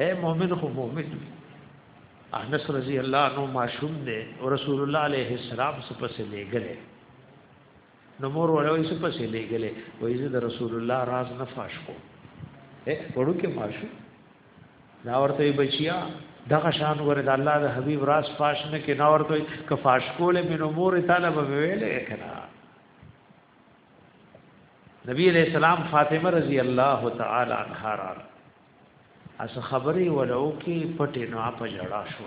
اے مؤمن خو مؤمن وي انس رضی الله عنه ماشوم دی او رسول الله علیه السلام سپسې لګلې نو مور وړوي سپسې لګلې وایي زه د رسول الله راز نه فاش کو اے وړو کې ماشوم دا ورته بچیا دغه شان ور د الله د حبیب راز فاش نه کې نور کوي ک فاش کول مې نو مور طالب ویلې کړه نبی علیہ السلام فاطمه رضی الله تعالی عنها را اس خبرې ولو کې پټې نو اپ جړا شو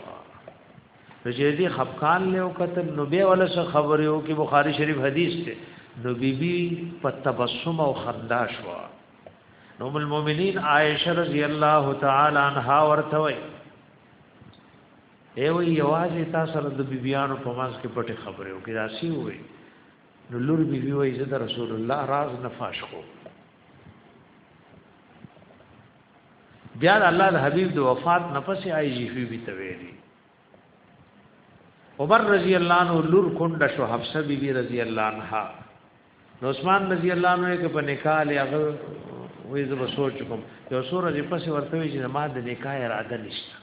نو چې دې خفقان له وخت نو به ولا څه خبرې وو کې بخاری شریف حدیث ته نو بیبي په تبسم او خندا شو نو المؤمنین عائشه رضی الله تعالی عنها ورته وي ای وی یوازې تاسو سره د بیبيانو په ماس کې پټې خبرې وکړې راسی وي نو لور بیبي وی زه د رسول الله راز نفاش کوم بیا د الله د حبیب د وفات نه پسې آی جی فی بي تویلی عمر رضی الله عنه لور کونډه شو حفصه بی بی رضی الله عنها نو عثمان رضی الله عنه کې په نکاح لې هغه وې زه سوچ کوم یو سورې پسې ورته وی چې ما د نکاح اراده نشته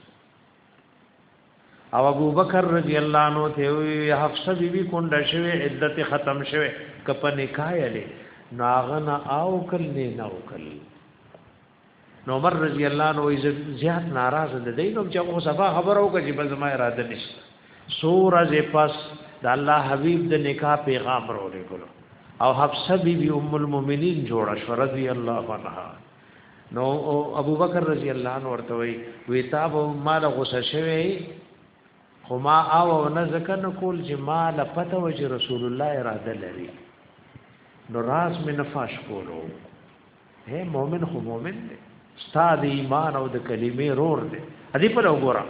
او ابو بکر رضی الله عنه ته وی حفصه بی بی کونډه شوه عدت ختم شوه کپ نکاح یې ناغنا او کل نه نو کل نو عمر رضی الله عنه وی زیات ناراض ده دینو چې هغه صفه خبر او کړي بس ما اراده نشته سور از پس د الله حبیب د نکاح پیغام ورولې ګلو او حفصه بی بی ام المؤمنین جوړه شو رضی الله عنها نو ابو بکر رضی الله عنه ورته وی وی تا به مال غوسه شوی خو ما او نه ذکر نه کول چې مال پته و چې رسول الله اراده لري نو راز مې نفاش کولو هه مؤمن خو مؤمن دی استاد ایمان او د کلمې رور دی ادي پر وګورم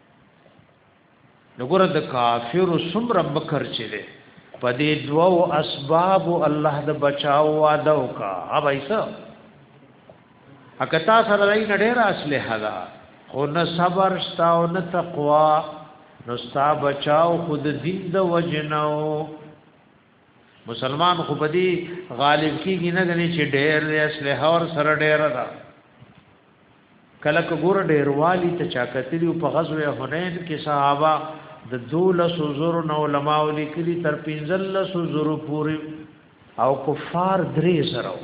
نګور د کافر سمر مکر چي دي په دې دوو اسباب الله د بچاو وعده وکا اب ایسا اکتا سره لای نډه را اصله حدا خو نه صبر شتا او نه تقوا نو ستا بچاو خود دین د وجنو مسلمان خو بدی غالب کیږي نه غني چې ډېر اسلحه اور سره ډېر ده کله که ګور ډیروالی ته چا کتلی او په غزوه حنین کې صحابه د دولس زور نو علماء لیکلی تر پنځلس زور پوری او کفار درې زرو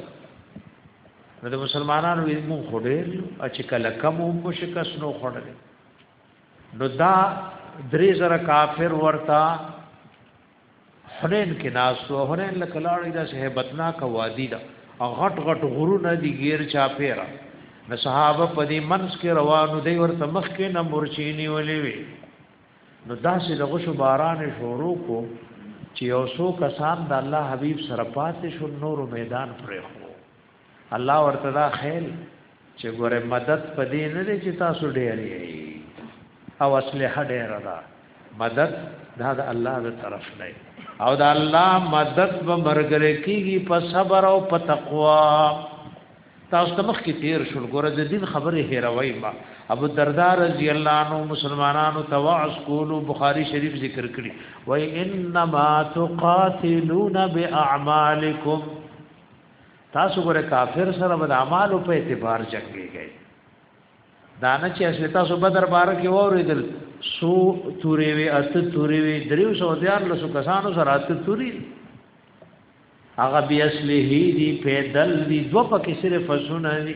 نو د مسلمانانو مون خډیر چې کله کم مو شکست نو خړل نو دا درې زره کافر ورتا حنین کې ناس او حنین لکه لاړې د هیبتناک وادي دا غټ غټ غرونه دي غیر چا پیرا د صحابه په دې منس کې روانو دی ورته مخ کې نه مرچینی ولې وي نو داسې د غشو باران شروع کو چې یو څو کسان د الله حبیب سره پاتې شو نور میدان پرې خو الله ورته دا خیل چې ګوره مدد پدې نه دی چې تاسو ډېر یې او اصله ډېر ده مدد دا د الله د طرف نه او دا الله مدد به مرګره کیږي په صبر او په تقوا تاسو ته مخکې تیر شول ګوره د دین خبره هیروي ما ابو الدرداء رضی الله عنه مسلمانانو تواعس کولو بخاری شریف ذکر کړی و انما تقاتلون باعمالکم تاسو ګره کافر سره بد اعمال په اعتبار جنگيږي دانه چې اصل تاسو بدر بار کې وریدل سو توري وي ات توري وي دریو سو دیار لسو کسانو سره ات توري هغه بیا اصله دي پیدل دي دو پکې صرف فسونه دي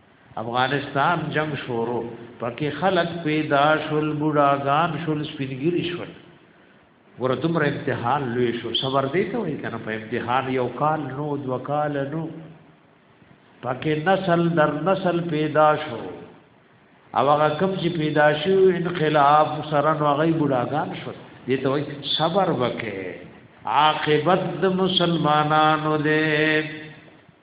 افغانستان جنگ شورو پکې خلق پیدا شول بوډاګان شول سپینګری شول ګور دومره امتحان لوی شو صبر دی ته وای کنه په امتحان یو کال نو دو کال نو پکې نسل در نسل پیدا شو او هغه کم چې پیدا شو انقلاب سره نو هغه بوډاګان شو دي ته وای صبر وکې عاقبت مسلمانانو دې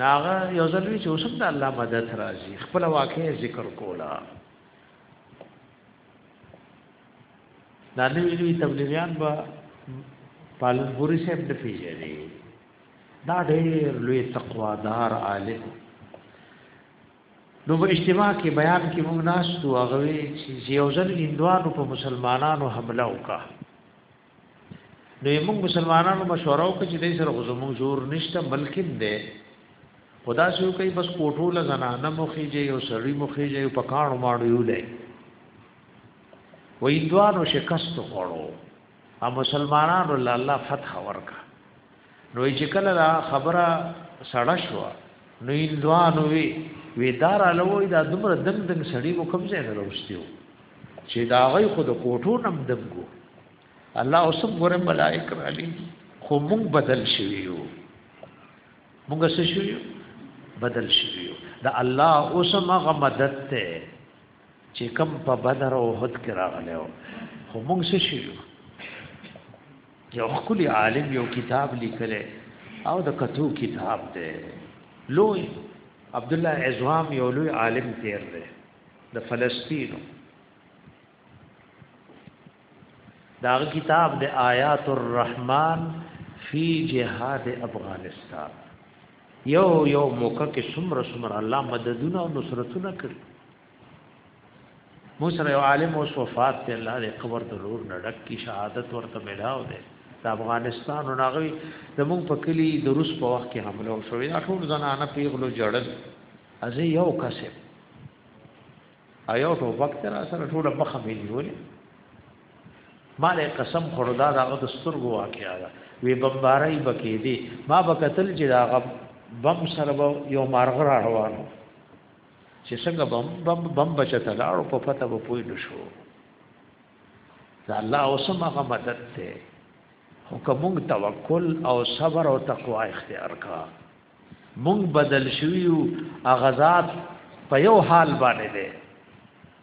ناغه یو ځل وی چې اوسم د الله مدد راځي خپل واقع ذکر کولا دا نوی نوی تبلیغیان با پالن پوری صاحب نه پیژني دا ډېر لوی تقوا دار عالم نو په اجتماع کې بیان کې موږ ناس تو هغه چې یو ځل اندوانو په مسلمانانو حمله وکړه نو موږ مسلمانانو مشوره وکړه چې دې سره غزمون زور نشته ملکین دی خدا سو کوي بس کوټو ل زنانه مخې جي او سړی مخې جي په کانو ماړو یو لای وې دوانو شکست خوړو او مسلمانانو الله فتح ورکړه نو چې کله دا خبره سړه شو نو اندوانو وی ویدار علوی دا دمر دم دم سړی مو کم ځای نه راوستیو چې دا غي خود کوټو نم دمګو الله اوس ګره ملائک را لې خو مونږ بدل شویو مونږ څه شویو بدل شویو دا الله اوس مغه مدد ته چې کم په بدر او احد کې راغلو خو مونږ څه شویو یو خلی عالم یو کتاب لیکلی او د کتو کتاب دی لوی عبد الله عزوام یو لوی عالم تیر دی د فلسطینو دا کتاب د آیات الرحمن فی جهاد افغانستان یو یو موقع کې سمر سمر الله مددونه او نصرتونه کړی موسره یو عالم او وفات ته الله دې قبر ته نور نډک کی شهادت ورته ملاو دې د افغانستان او ناغوي د موږ په کلی د روس په وخت کې حمله وشوې دا ټول زنانه پیغلو جړل از یو کسب ایو ټو وخت را سره ټول بخه مليولې مال قسم خوردا دغه د سترګو واقعا ده وی بمبارای بکې دي ما بکتل چې داغه بم سره یو مارغ را روانو چې څنګه بم بم بم بچته لاړو په پته به پوي نشو دا الله اوسم هغه مدد ته حکم توکل او صبر او تقوا اختیار کا مونږ بدل شویو اغزاد په یو حال باندې ده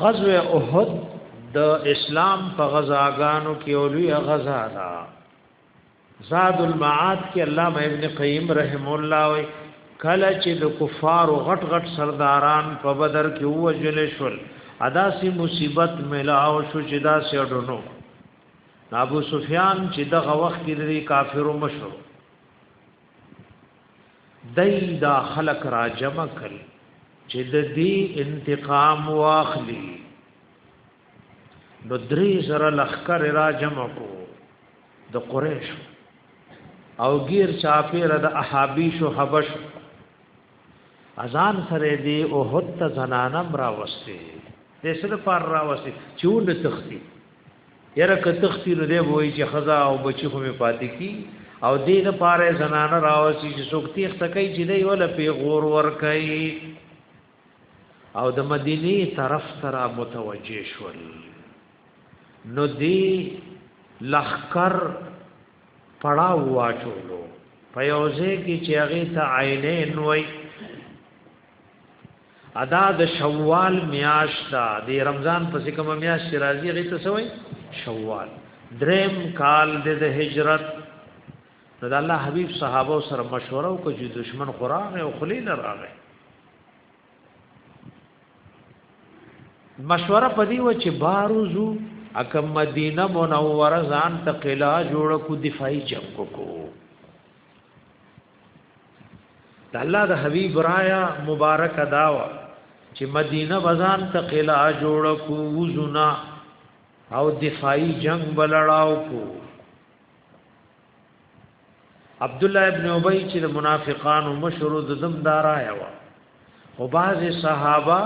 غزوه احد د اسلام په غزاګانو کې اولوی غزا ده زاد المعاد کې علامه ابن قیم رحم الله وی کله چې د کفار او غټ غټ سرداران په بدر کې وجل شول ادا سي مصیبت ملاو شو چې دا سړونو ابو سفیان چې دغه وخت کې د کافرو مشر دای دا خلق را جمع کړ چې د دې انتقام واخلي نو درې زره لخر را جمع کو د قریش او غیر چاپیر د احابیش او حبش اذان سره دی او هوت ته زنانم راوستي د سره پر راوستي چون تختی یره که تختی نو دی وای چې خزا او بچی خو می پاتې کی او دې د پاره زنانه راوستي چې څوک تیخ تکای چې دی ولا پی غور ور کوي او د مدینی طرف ترا متوجه شول نو دی لخر پړاو واچولو په یوځه کې چې هغه ته عینین وای ادا د شوال میاشت د رمضان په کوم میاشت راځي هغه ته سوې شوال دریم کال د هجرت نو د الله حبیب صحابه سره مشوره وکړي دشمن خوراغه او خلیل راغی مشوره پدی و چې باروزو اکم مدینه منوره ځان ته قلا جوړ کو دفاعي جنگ کو کو د الله د حبيب رايا مبارک داوا چې مدینه بزان ته قلا جوړ کو وزنا او دفاعي جنگ بلړاو کو عبد الله ابن ابي چې د منافقانو مشر د دم دارا یو او بعض صحابه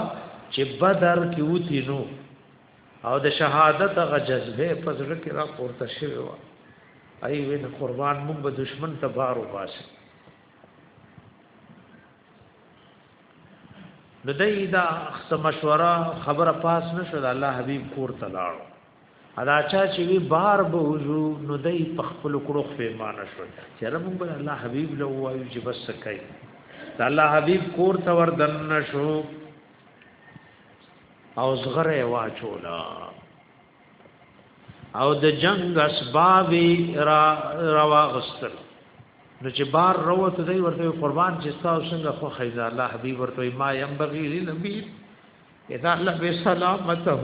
چې بدر کې وتی نو او د شهادت غ جذبه په زړه کې را پورته شوی و ای وین قربان موږ به دشمن ته بار وباسي د دې دا مشوره خبره پاس نشو د الله حبيب کور ته لاړو ادا چا چې وی بار به وزو نو دای په خپل کړو خو مان شو چې رمون بل الله حبیب له وایو چې بس سکای الله حبیب کور ته ور دن شو او زغره واچولا او د جنگ اسباب را رواغستل نو چې بار روته دی ورته قربان چې تاسو څنګه خو خیزه الله حبیب ورته ما يم بغیر نبی اذا لم سلامته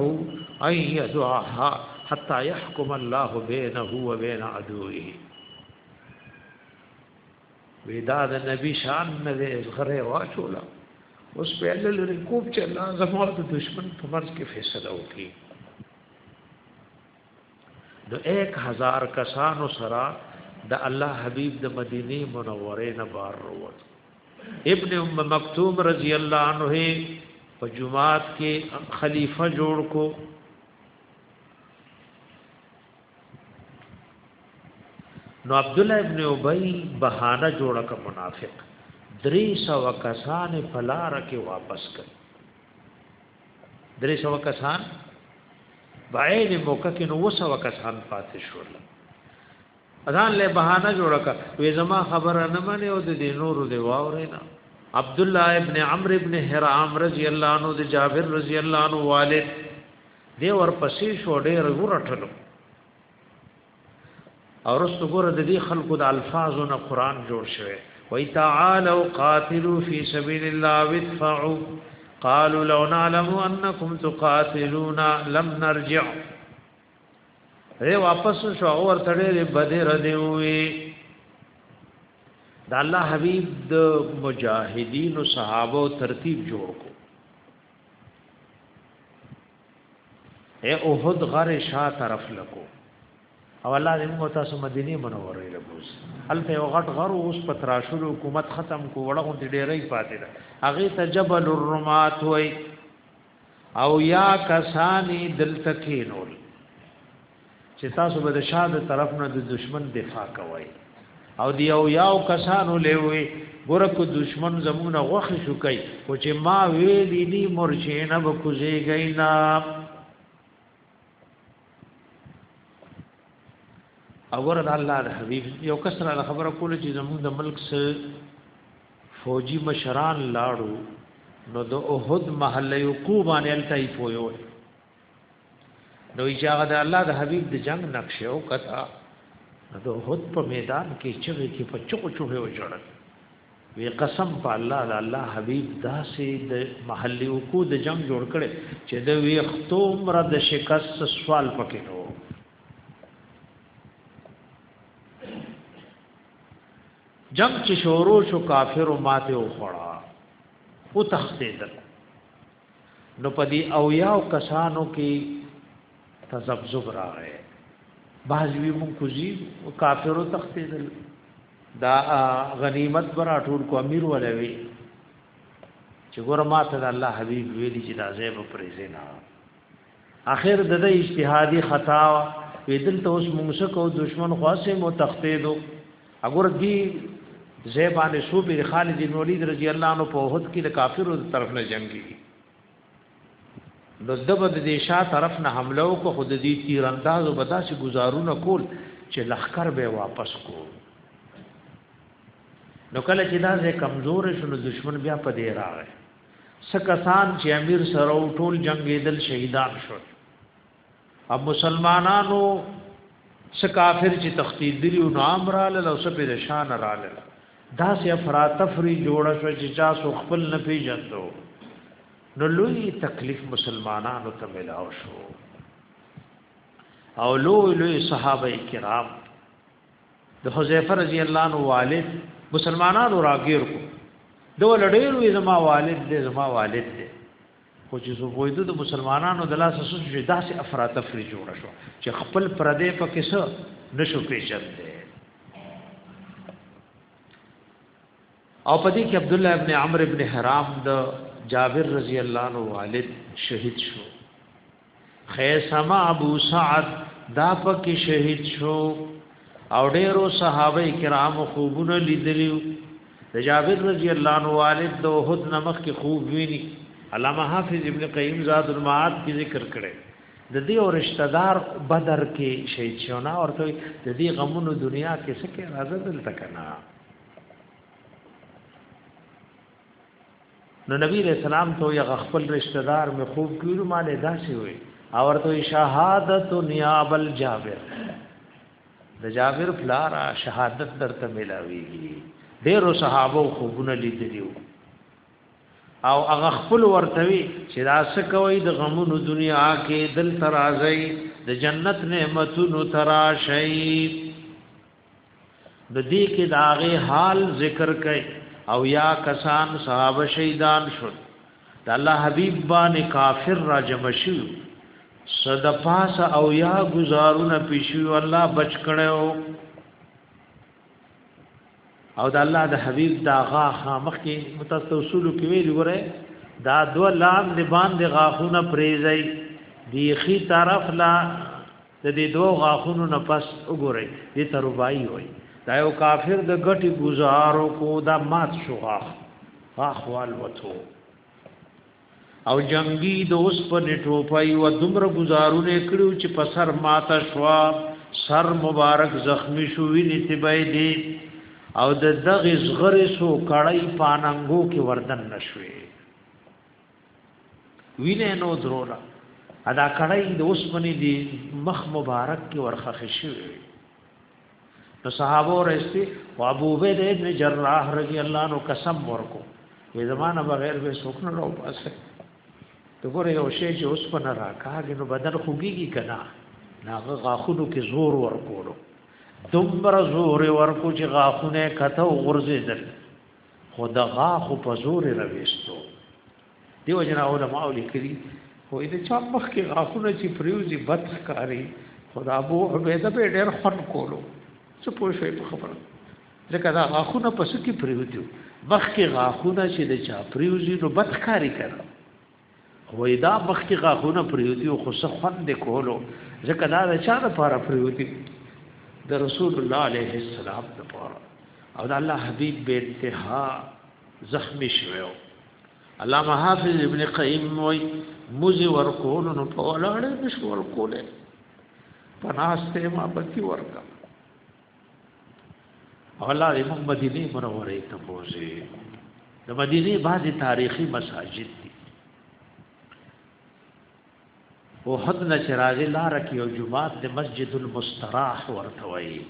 ان يدعها حتى يحكم الله بينه وبين عدوه ودا د نبی شان نه زغره واچولا اوس په لری رکوب چې الله زموږ د دشمن په مرز کې فیصله وکړي د 1000 کسانو سره د الله حبیب د مدینه منوره نه بار وروت ابن ام مکتوم رضی الله عنه په جمعات کې خلیفہ جوړ کو نو عبد الله ابن ابی بهانه جوړه ک منافق درې سو کسان په لار کې واپس کړ درې سو کسان باید موقع کې نو وسو کسان پاتې شول ځان له بهانه جوړه کا وې زما خبره نه منې او د نورو دی واورې نه عبد الله ابن عمرو ابن حرام رضی الله عنه د جابر رضی الله عنه والد دی ورپسې شو ډېر ورټلو او رسو ګور د دې خلکو د الفاظو نه قران جوړ شوی وای تعالو قاتلوا فی سبیل الله وادفعوا قالوا لو نعلم انکم تقاتلون لم نرجع ری واپس شو اور تړې بده ردی وی د الله حبیب د مجاهدین او صحابه ترتیب جوړ کو اے احد غر شا طرف لکو او الله دې موږ تاسو مدینه منوره له بوز هلته یو غټ غر اوس په تراشل حکومت ختم کو وړغون دې ډېرې پاتې ده هغه ته جبل الرمات وای او یا کسانی دلته کینول چې تاسو به د شاد طرف نه د دشمن دفاع کوئ او دی او یاو کسانو لوي ګورکو دشمن زمونه غوخ شو کوي او چې ما ویلی دی مرشي نه بکوزي غینا اور د الله د حبیب یو کس را خبره کوله چې زموږ د ملک سره فوجي مشران لاړو نو د احد محله یو کو باندې التای پویو نو چې هغه د الله د حبيب د جنگ نقشه او کتا د هوت په میدان کې چې کې په چوکو چوهه وجړل وی قسم په الله د الله حبيب داسې د محلي وکو د جنگ جوړ کړي چې د ویختو مر د شکست سوال پکې نو جنگ چې شورو شو کافر ماته وخړا او تختیدل نو په دې او یاو کسانو کې تزبذب راغی بعض وی مون کوزي کافرو تختیدل دا غنیمت برا ټول کو امیر ولوي چې ګور ما ته الله حبیب ویلی چې دا زیب پرې نه اخر د دې اجتهادي خطا وی دلته اوس موږ څه کو دشمن خاصه مو تختیدو اگر دی زیبان سو بیر خالد بن ولید رضی الله عنه په وحد کې د کافرو طرف نه جنگي نو دبه د دیشا طرف نه حمله وکړه خود دې تیر انداز او بداسي گزارونه کول چې لخر به واپس کو نو کله چې دا زه کمزور شونه دشمن بیا په دې راغی څه کسان چې امیر سره او ټول جنگیدل شهیدان شول اب مسلمانانو څه کافر چې تختیدلی او نام را لاله او څه په شان را لاله دا سه افراد تفری جوړ شو چې چا سو خپل نه پیژندو نو لوی تکلیف مسلمانانو ته ملاو شو او لوی لوی صحابه کرام د حذیفه رضی الله عنه والد مسلمانانو راګیر کو دو لړیر وی زما والد دې زما والد دې خو چې زه وېدو د مسلمانانو د لاس سره چې داسې افراتفری جوړ شو چې خپل پردې په کې څه نشو پیژند او پدې کې عبد الله ابن عمرو ابن حرام د جابر رضی الله عنه والد شهید شو خیسمه ابو سعد دا پکې شهید شو او ډیرو صحابه کرام خوبونه لیدلیو د جابر رضی الله عنه والد د وحد نمخ کې خوب ویني علامه حافظ ابن قیم زاد المعاد کې ذکر کړي د دې او رشتہ دار بدر کې شهید شو نه ورته د دې غمونو دنیا کې څه کې راځدل تکنا نو نبی رسول الله ته یو خپل رشتہ دار مې خوب کړو ما له داسې وې او ورته شهادت نیاب الجابر د جابر پلار شهادت درته ملاويږي ډېرو صحابه خوبونه لیدلیو او هغه خپل ورتوي چې دا څه کوي د غمونو دنیا کې دل ترازي د جنت نعمتونو تراشي د دې کې داغه حال ذکر کړي او یا کسان صحابه شهیدان شول د الله حبیب باندې کافر را جمع شو صد پاس او یا گزارونه پیشو الله بچ کړو او د الله د حبیب دا غاخه مخکې متصوصول کې ویل وره دا دو لام د باندې غاخونه پریزي دی خي طرف لا د دې دوه غاخونو نه پس وګورئ دې ته رباعي وایي دا یو کافر د ګټي گزارو کو دا مات شو غاخ غاخ والوتو او جنگی د اوس په نټو پای و دمر گزارونه کړو چې په سر مات شو سر مبارک زخمی شو ویني تبای دی او د دغه زغره سو کړای پاننګو کې وردن نشوي وینه نو درولا ادا کړی د اوسمنې دی مخ مبارک کې ورخخ شوی نو صحابه ورسته او ابو عبید ابن جراح رضی الله عنه قسم ورکو وې زمانہ بغیر به سوک نه راو پاسه ته ګوره یو شی چې اوس په نه راکاږي نو بدن خوږیږي کنه ناغه غاخونو کې زور ورکولو دومره زور ورکو چې غاخونه کته غرزه در خو د غاخو په زور راويستو دیو جنا علماء لیکلي خو دې چا مخ کې غاخونه چې پریوزي بد ښکاری خدا ابو عبیده به ډېر خون کولو څه پوه شوي په خبره ځکه دا غاخونه پس کې پریوزي مخ کې غاخونه چې د چا پریوزي نو بد ښکاری کړه وای دا مخکې غاښونه پریوتی او خو څه خوند کولو ځکه دا د چا لپاره پریوتی د رسول الله علیه السلام لپاره او د الله حبیب به انتها زخمی شوو علامه حافظ ابن قیم وای موزي ورکول نو په ولاړې نشو ورکولې پناسته ما پکې ورکا الله دې موږ مدینه منوره ته بوزي د مدینه بعضی تاریخي مساجد دي او حد نه چراغ لار کې او جمعات د مسجد المستراح ورته وایي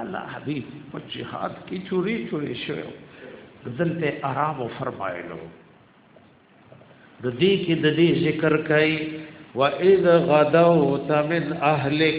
الله حبیب په جهاد کې چوری چوری شوی دلته آرام او فرمایلو د دې کې د دې ذکر کوي واذ غدوت من اهلک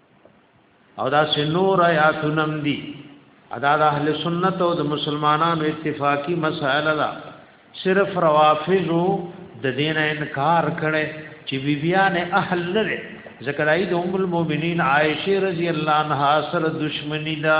او دا سنور آیاتونم دی ادا د اهل سنت او د مسلمانانو اتفاقی مسائل دا صرف روافض د دین انکار کړي چې بیبیان اهل نه دي ذکر ای د ام المؤمنین عائشه رضی الله عنها سره دشمنی دا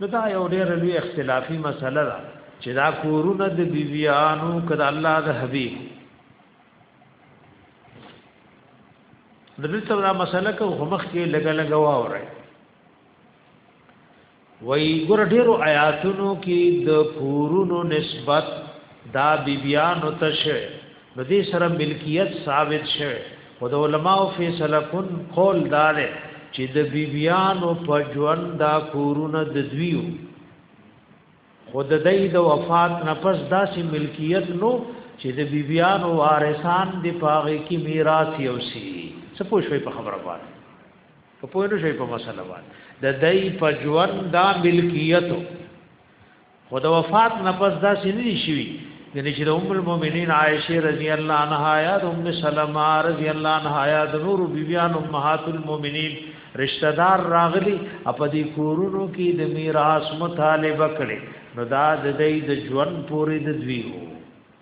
نو دا یو ډېر لوی اختلافي مسله ده چې دا کورونه د بیبیانو کړه الله د حبیب د دې څو دا مسله کو همخ کې لګا لګا وره وای ګور ډیرو آیاتونو کې د پورونو نسبت دا بیبیانو تشه نو دې سره ملکیت ثابت شوه خو د علماو فیصله کن قول دار چې د بیبیانو په ژوند دا کورونه د دویو خود دای د وفات نه پس داسې ملکیت نو چې د بیبیانو وارثان دی پاغه کی میراث یو سی څه پوه شوي په خبره باندې په پوه نه شوي په مسله باندې د دای په ژوند دا ملکیت خو د وفات نه پس دا سینې شوی یعنی چې د ام المؤمنین عائشه رضی الله عنها یا د ام سلمہ رضی الله عنها یا د نور بیبیان امهات المؤمنین رشتہ دار راغلی په دې کورونو کې د میراث مطالبه کړي نو دا د دې د ژوند پورې د دوی وو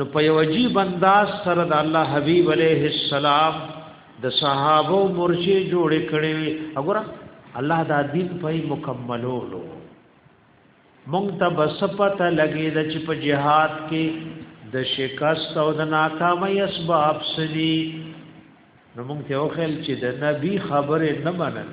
نو په یو عجیب انداز سره د الله حبیب علیه السلام د صحابه او مرشي جوړ کړي وي وګوره الله دا دین په مکملولو مونږ ته بس پته لګي د چې په جهاد کې د شکست او د ناکامۍ اسباب سړي نو مونږ ته وخل چې د نبی خبره نه منل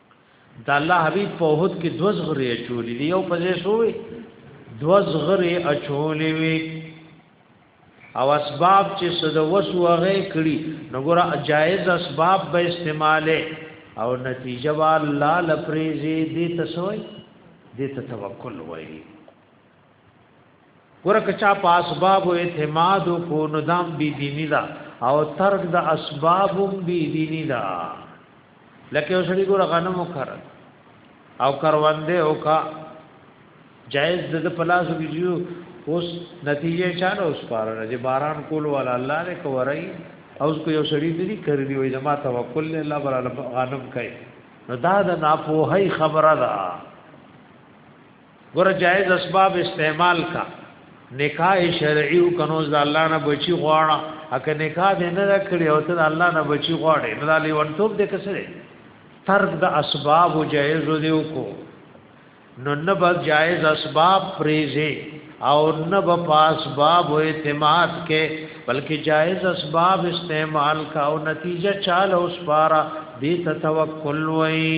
دا الله حبیب په وحد کې دوز غری اچولې دی یو په ځای شوې دوز غری اچولې وی او اسباب چې صد وسو هغه کړی نو ګور جایز اسباب به استعماله او نتیجه والله لپریزي دې تسوي دې ته توکل وایي ورکه چا په اسباب او اعتماد کو نو دام بی دینی دا او ترک د اسبابم بی دینی دا لکه وسړي ګور غنم وکړ او کروندې او کا جائز د پلاس ویډیو اوس نتیجه چانه اوس پار راځي باران کول ولا الله دې کوي اوس کو یو سړی دې کړی دی وای زما توکل له الله بر غنم کوي نو دا د ناپوهي خبره ده ګور جائز اسباب استعمال کا نکاح شرعي او کنوز د الله نه بچي غواړه اکه نکاح دې نه کړی او ته د الله نه بچي غواړې نه دالي ورتوب دې کسره ترک د اسباب او جائز دې وکړو نو نه به جائز اسباب پریزه او نه به پاس باب او اعتماد کې بلکې جائز اسباب استعمال کا او نتیجه چاله اوس پارا دې ته توکل وایي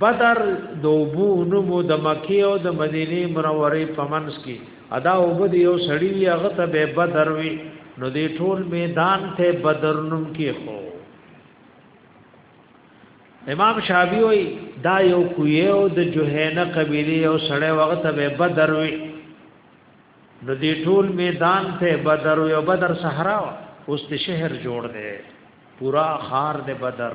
بدر د وبو نومو د مکی او د مدینه منورې په منځ کې ادا وب دی یو سړی وی هغه ته به بدر وی نو دی ټول میدان ته بدر نوم کې خو امام شافعی وی دا یو کوی او د جوهینه قبیله یو سړی وغه ته به بدر وی نو دی ټول میدان ته بدر وی او بدر صحرا اوس ته شهر جوړ دی پورا خار د بدر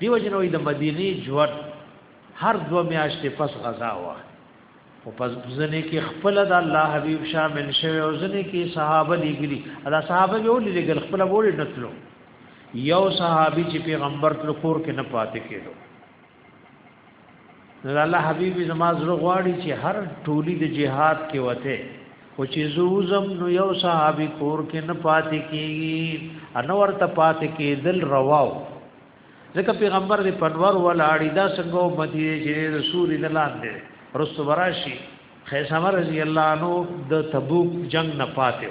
دیو جنوې د مدینه جوړ هر دو میاشتې پس غزا وا او پس ځنه کې خپل د الله حبیب شامل شوی او ځنه کې صحابه لګلی دا صحابه به ولې لګل خپل وړي نتلو یو صحابي چې پیغمبر تل کور کې نه پاتې کېدو نو الله حبيبي زما زړه غواړي چې هر ټولي د جهاد کې وته خو چې زوزم نو یو صحابي کور کې نه پاتې کیږي انور ته پاتې کې دل رواو ځکه پیغمبر دې پنور ولاړی دا څنګه مدینه چې رسول الله لاندې رسو براشي خیسمه رضی الله عنه د تبوک جنگ نه پاتې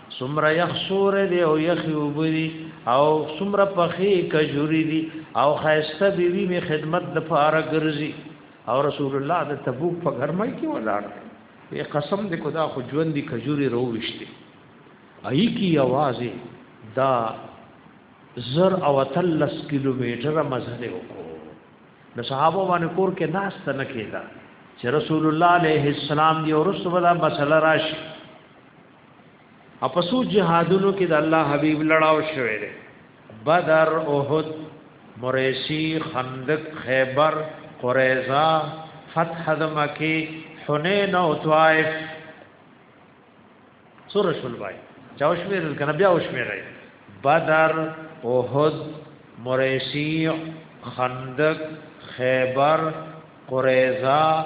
سمره یخ سور دی او یخ وبدي او سمره پخې کجوري دي او خیسته بیوی می خدمت د فاره ګرځي او رسول الله د تبوک په ګرمۍ کې ولاړ دی وی قسم دې خدا خو ژوند دي کجوري رويشته اي کی आवाज دا زر او تلس کیلومتر مزل وکړو نو صحابه باندې کور کې ناس ته نه کېدا چې رسول الله عليه السلام دی ورسره مسله راشي اپسو جهادونو کې د الله حبيب لړاو شوې ده بدر احد مریسی خندق خیبر قریظه فتح د مکی حنین او طائف سور شول بای چاوش مې کنه بیا وش مې راي بدر احد مریسی خندق خیبر قریظه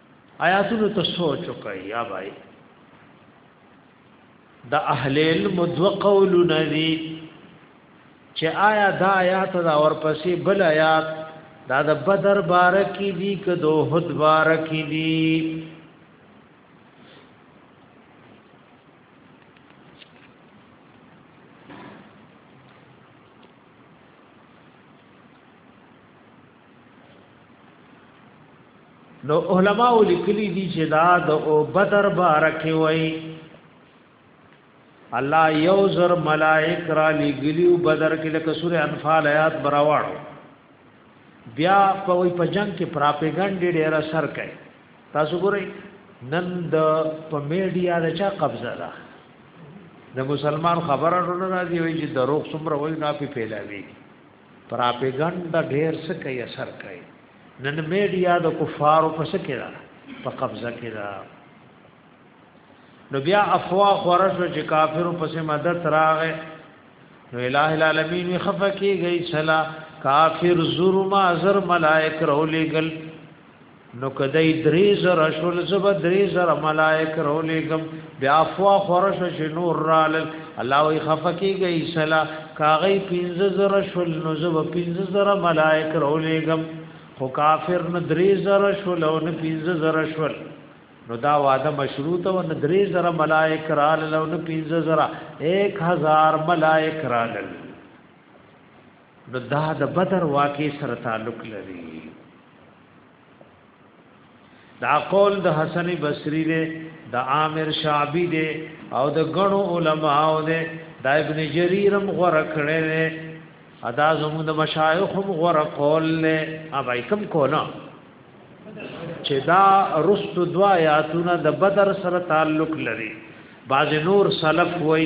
آیاتونو ته سوچ وکړئ یا بای د اهل علم دو قول ندی چې آیا دا آیات دا ورپسې بل آیات دا د بدر بارکی دی که د احد بارکی دی نو علماء لیکلي دي چې دا د او بدر بارکه وای الله یو زر ملائک را لګلیو بدر کې لکه سوره انفال آیات براوړو بیا په وی په جنگ کې پراپګاندا ډېر اثر کوي تاسو ګورئ نن د په میډیا د چا قبضه ده د مسلمان خبره نه راځي وي چې دروغ څومره وایي نه پی پیلاوي پراپګاندا ډیر څه کوي اثر کوي نن میډیا د کفارو په څه کې ده په قبضه کې ده نو بیا افوا خورش چې کافرو پسې مدد راغې نو الٰه العالمین خفه کیږي سلا کافر زور ما زر ملائک رولې گل نو کدی درې زره شول زب درې زره ملائک رولېګم بیا فوا خورش شي نور رال الله وی خفکی گئی سلا کاغی پینځه زره شول نو زب پینځه زره ملائک رولېګم خو کافر نه درې زره شول او نه پینځه زره شول نو دا وعده مشروط او نه درې زره ملائک رال او نه پینځه زره 1000 ملائک رال نو دا د بدر واقع سره تعلق لري دا قول د حسن بصری دی د عامر شعبی دی او د غنو علماو دی دا ابن جریرم غره کړی دی ادا زموږ د مشایخم غره قول نه اوبای کم کولا چې دا رست دوا یاتونه د بدر سره تعلق لري باز نور سلف وای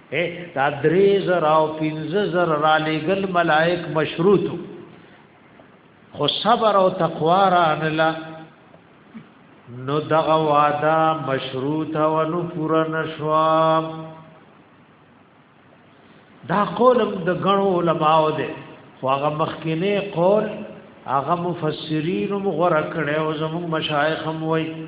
اے دا درې زره او پنځه زره را لېګل ملائک مشروط خو صبر او تقوا را انلا نو دغه وعده مشروط او نو پورا نشوا دا قولم د غنو علماو ده خو هغه مخکینه قول هغه مفسرین مغره کړي او زموږ مشایخ هم وایي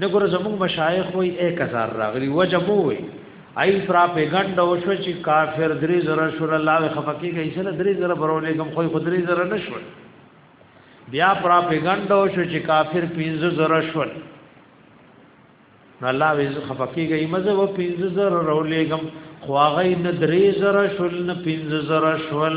نه ګور زموږ مشایخ وای 1000 راغلی وجب وای ای پرا پیګند او شو چې کافر درې زره شول الله خفقې کې سره درې زره برولې کوم خو خو درې زره نشول بیا پرا پیګند او شو چې کافر 15 زره شول نو الله وې خفقې کې مزه و 15 زره رولې کوم خو هغه نه درې زره شول نه 15 زره شول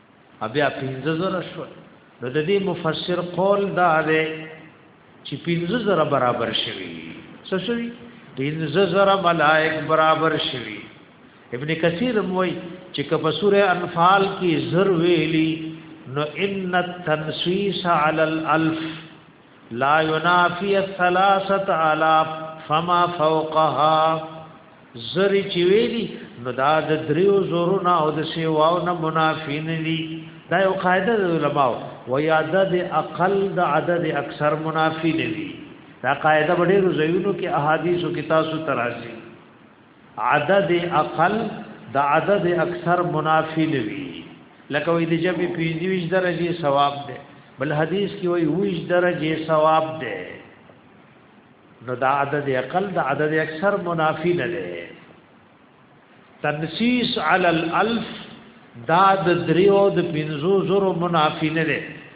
بیا پنځه زره شو نو د دې مفسر قول دا دی چې پنځه زره برابر شوي څه شوي پنځه زره ملائک برابر شوي ابن کثیر موي چې کپ سوره انفال کې زر ویلي نو ان التنسیس علی الالف لا ينافي الثلاثه الاف فما فوقها زری چې ویلي نو دا د دریو زورونه او د سیواو نه منافی نه دي دا یو قاعده د علماء و یادد اقل د عدد اکثر منافی نه دي دا قاعده په ډیرو ځایونو کې احادیث او کتابو ترازی عدد اقل د عدد اکثر منافی نه وی لکه وې د جمع 25 درجه ثواب ده بل حدیث کې وې 20 درجه ثواب ده نو دا عدد اقل د عدد اکثر منافی نه ده تنسیس علی الالف دا د دریو د پنځو زرو منافی نه ده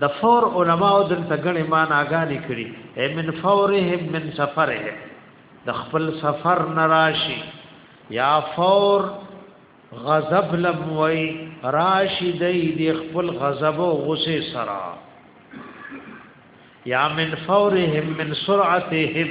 د فور علماء دلته غنې معناګانې کړي اي من فورهم من سفرهم د خپل سفر نراشي یا فور غضب لموي راشي د خپل غضب او غصه سره یا من فورهم من سرعتهم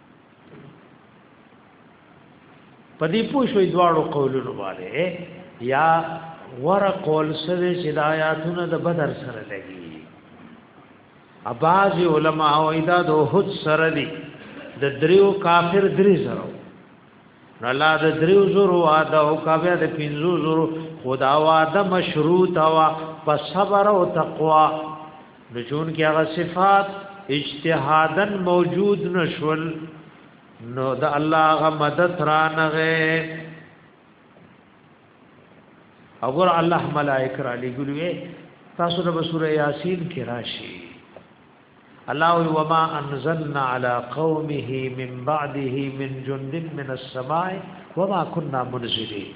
په دې پوه شوې دواړو قولونو باندې یا ور قول سره چې د آیاتونو د بدر سره لګي اباز علماء او ایدا د هوت سره دي د دریو کافر درې زرو الله د دریو زرو اده او کاوه د پنځو زرو خدا واده مشروط وا په صبر او تقوا نو چون کې هغه صفات اجتهادا موجود نشول نو د الله غ مدد را نغه اور الله ملائک را لګلوې تاسو د سوره یاسین کې راشي الله و ما انزلنا على قومه من بعده من جند من السماء وما كنا منزلين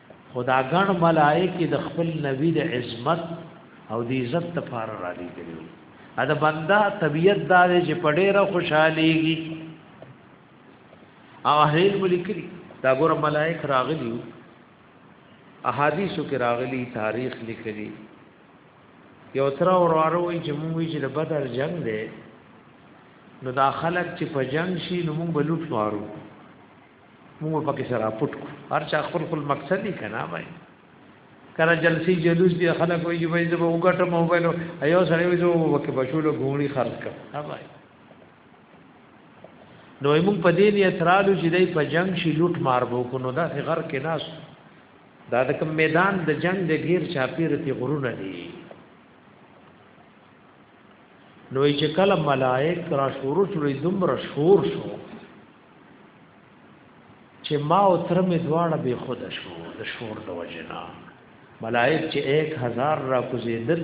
خدا غن ملائک د خپل نبی د عظمت او د عزت لپاره را لېږلي ا د بندا طبیعت دا دی چې پډېره خوشاليږي او هیل ملکري دا ګور ملائک راغلي احادیثو کې راغلي تاریخ لیکلي یو تر اورارو وي چې موږ چې د بدر جنگ دی نو دا خلک چې په جنگ شي نو موږ بلوټ وارو موږ په کې سره پټ کو هر چا خپل خپل مقصد یې کنا وای کله جلسی جلوس دی خلک وایي چې وایي زه به وګټم او وایي ایو سره وایي زه به کې بشولو غونی خرج کړم ها وای نو موږ په دې نیت رالو چې دای په جنگ شي لوټ مار بو کو نو دا غر کې ناس دا د کوم میدان د جنگ د غیر چاپیر تی غرونه دي نو چې کله ملائک را شروع شوې دومره شور شو چې ما او تر مې دواړه به خود شو د شور د وجنا ملائک چې 1000 را کوزیدل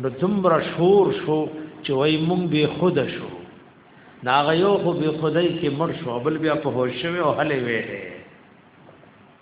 نو دومره شور شو چې وای مونږ به خود شو ناغه یو خو به خدای کې مر شو بل بیا په هوښ شوی او هلې وې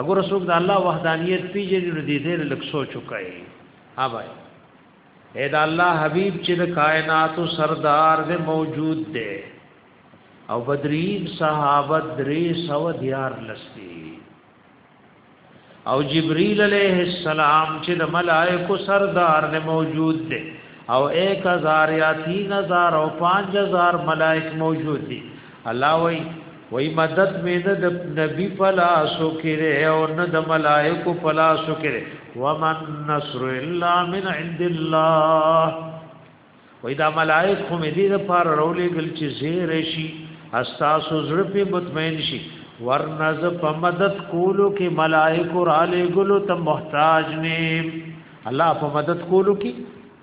اگر څوک د الله وحدانیت پیژني نو دې دې لک سوچ وکړي ها بھائی اے دا الله حبیب چې د کائنات سردار دې موجود دی او بدرین صحابه درې سو دیار لستی او جبرئیل علیہ السلام چې د ملائکو سردار دې موجود دی او 1000 یا 3000 او 5000 ملائک موجود دي الله وای وای مدد مې نه د نبی پلاسو کړي او نه د ملائکو پلاسو کړي ومن نصر الا من عند الله وای دا ملائک خو مې دې لپاره رولې ګل چې زیر شي استاسو زړه په مطمئن شي ورنز په مدد کولو کې ملائکو را لې ګلو ته محتاج نه الله په مدد کولو کې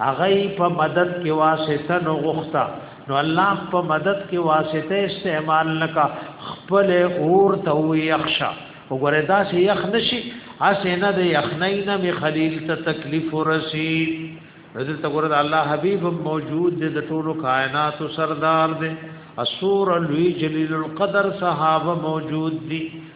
هغه په مدد کې واسطه نو غوښتا نو الله په مدد کې واسطه استعمال نکا خپل اور ته یخشا وګوره دا چې یخ نشي اسنه د یخنین می خلیل ته تکلیف ورسی رضی ته ګور الله حبیب موجود د ټولو کائنات سردار دی اسور لوی جلیل القدر صحابه موجود دي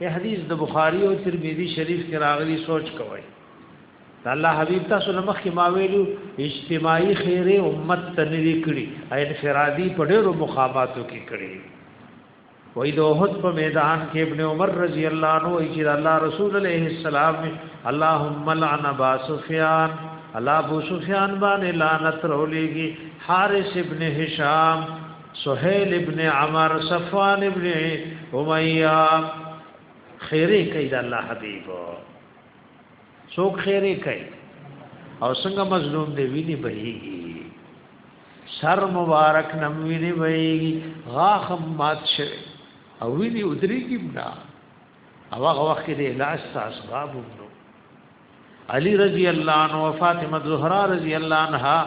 یہ حدیث د بخاری او ترمذی شریف کې راغلی سوچ کوی الله حبیب تاسو له مخکې ما ویلو اجتماعي خیره امت ته نری کړی ا انفرادي په ډېرو مخاباتو کې کړی وای د اوحد په میدان کې ابن عمر رضی الله عنه ای چې الله رسول علیه السلام اللهم لعن ابا سفیان الله ابو سفیان باندې لعنت رولېږي حارث ابن هشام سهيل ابن عمر صفوان ابن اميه خیره کوي د الله حبيب څوک خیره کوي او څنګه مظلوم دی ویني بهيږي سر مبارک نم ویني بهيږي غاخ مات شي او ویني ودريږي بنا او هغه وخت کې لاس تاسو غابو علی رضی الله عنه او فاطمه زهرا رضی الله عنها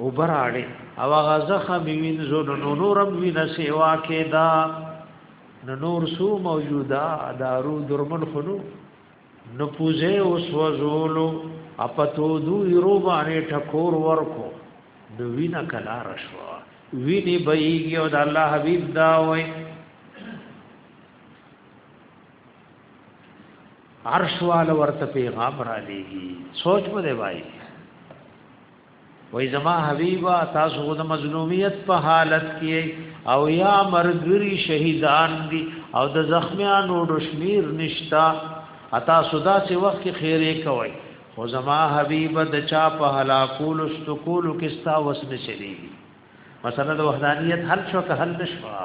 وبراړي او غزخ میوین زو نو نورم وی نسیوا کېدا نو نور سو موجودا دارو درمن خنو نو پوزه اوس وزولو اپتو دو یرو باندې ټکور ورکو نو وینا کلا رشوا ویني بېږي او د الله حبيب دا وای عرش والا ورته پیغام را لېږي سوچ مو دی وای وای زما حبیبا تاسو د مظلومیت په حالت کې او یا مرګری شهیدان دي او د زخمیانو د شمیر نشتا اتا سودا سي وخت کې خیره کوي خو زما حبیب د چا په هلاکول استقول کې ستا وسنه شریږي مثلا د وحدانیت حل شو که حل نشوا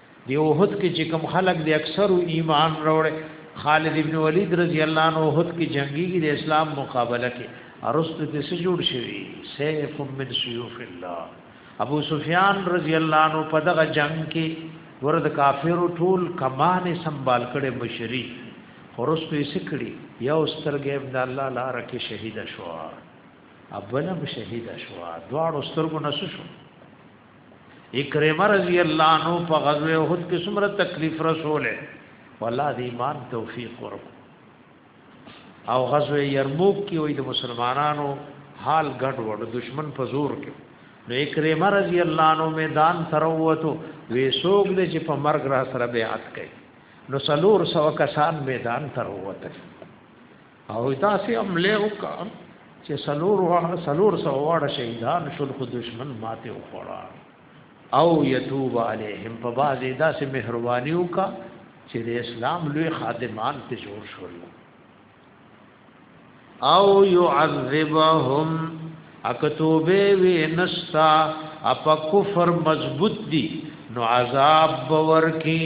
دی اوحد کې چې کوم خلک د اکثر ایمان وروړي خالد ابن ولید رضی الله عنه اوحد کې جنگي د اسلام مقابله کې ارست ته سې جوړ شوی سیف من سیوف الله ابو سفیان رضی الله عنه په دغه جنگ کې ورد کافرو ټول کمان سنبال کړي مشری خرست یې سکړي یو سترګې د الله لار کې شهید شو ابلم شهید شو دواړو سترګو نسو شو اکرمه رضی الله عنه په غزوه احد کې څومره تکلیف رسوله والله د ایمان توفیق ورکو او غزوه یرموک کې وې د مسلمانانو حال ګډ وډ دشمن په زور کې نو اکرمه رضی الله عنه میدان تروته وې سوګ دې چې په مرګ را سره بیعت کړي نو سلور سو کسان میدان تروته او دا سي عمله وکا چې سلور واه سلور سو واړه شهیدان شول خو دشمن ماته وخوړه او یتوب علیهم په بازي دا سي مهرباني وکا چې د اسلام لوی خادمان ته جوړ شول او يعذبهم اکتوبه وی نستا اپ کفر مضبوط دي نو عذاب باور کی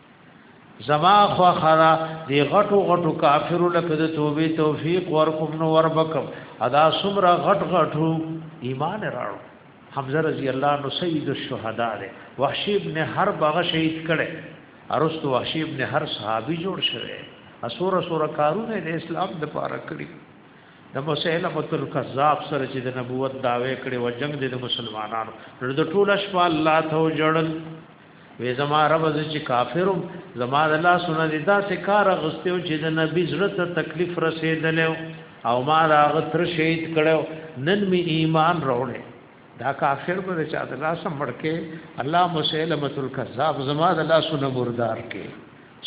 زما خو خرا دی غټو غټو کافر لکه د توبې توفیق ورکوم نو وربکم ادا سمرا غټ غټو ایمان راړو حمزه رضی الله نو سید الشهدا دی وحشی ابن حرب هغه شهید کړي ارست وحشی ابن هر صحابي جوړ شوی اسوره سوره کارونه د اسلام د پاره کړی د مسلمه متل کذاب سره چې د نبوت داوی کړي و جنگ د مسلمانانو د ټوله شپه الله ته جوړل وې زما رب زه چې کافرم زما د الله سونه دې دا سه کار غستیو چې د نبی زړه ته تکلیف رسیدل او ما دا غتر شهید کړو نن می ایمان راوړې دا کافر به چې د الله سم مړکه الله مسلمت الکذاب زما د الله سونه مردار کې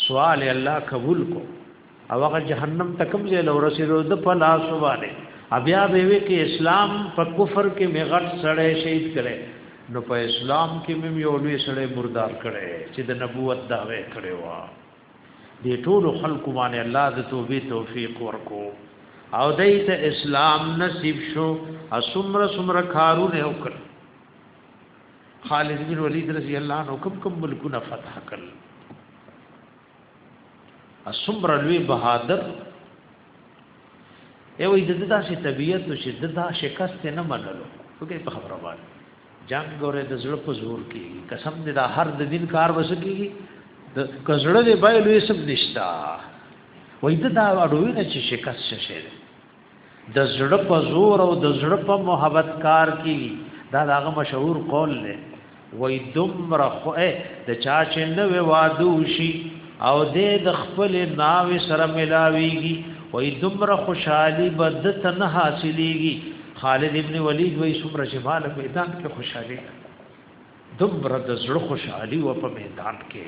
سوال الله قبول کو او هغه جهنم تکم زه لور سره د پلا سواله بیا به وی کې اسلام په کفر کې می غټ سړی شهید کړي نو په اسلام کې مې یو لوی سړی مردار کړي چې د نبوت دعوی کړي وا دې ټول خلق باندې الله د توبې توفیق ورکو او دای ته اسلام نصیب شو اسمر سمر کارونه وکړ خالد بن ولید رضی الله عنه کوم کوم ملکونه فتح کړل اسمر لوی بهادر ای وای د داسې طبیعت او چې د دا شکست نه منلو وګي په خبره باندې جنگ غره د زړه په زور کې قسم دې دا هر د دین کار وسکیږي د کزړه دې بایلو یې سم نشتا وای د دا اډوي نه چې شکست شې د زړه په زور او د زړه په محبت کار کی دا داغه مشهور قول دی وای دمر خو د چا چې نه وی وادو شي او د خپل ناوي سره ملاويږي وای دمر خوشحالي بد ته نه حاصلېږي خالد ابن ولید وای سمره چې مال په میدان کې خوشحالي دمر د زړه خوشحالي و په میدان کې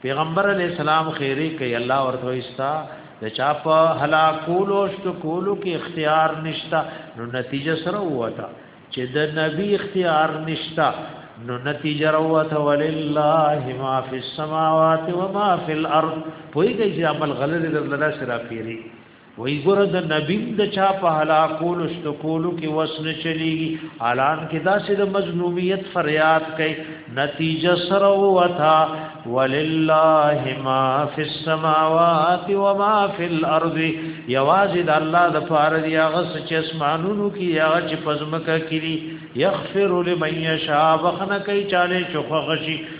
پیغمبر علی السلام خیری کوي الله ورته ایستا د چا په هلاکول او شکولو کې اختیار نشتا نو نتیجه سره وته چې د نبی اختیار نشتا نو نتیجه وته ولله ما فی السماوات و ما فی الارض پوی کې چې عمل غلط د الله سره پیری وی ګره د نبی د چا په هلاکولو شتکولو کې وسنه چلیږي الان کې داسې د مظلومیت فریاد کوي نتیجه سره وتا ولله ما فی السماوات و ما فی الارض یوازې د الله د فارد یا غس چې اسمانونو کې یا چې پزمکه کړي یغفر لمن یشاء وخنه کوي چاله چوخه غشي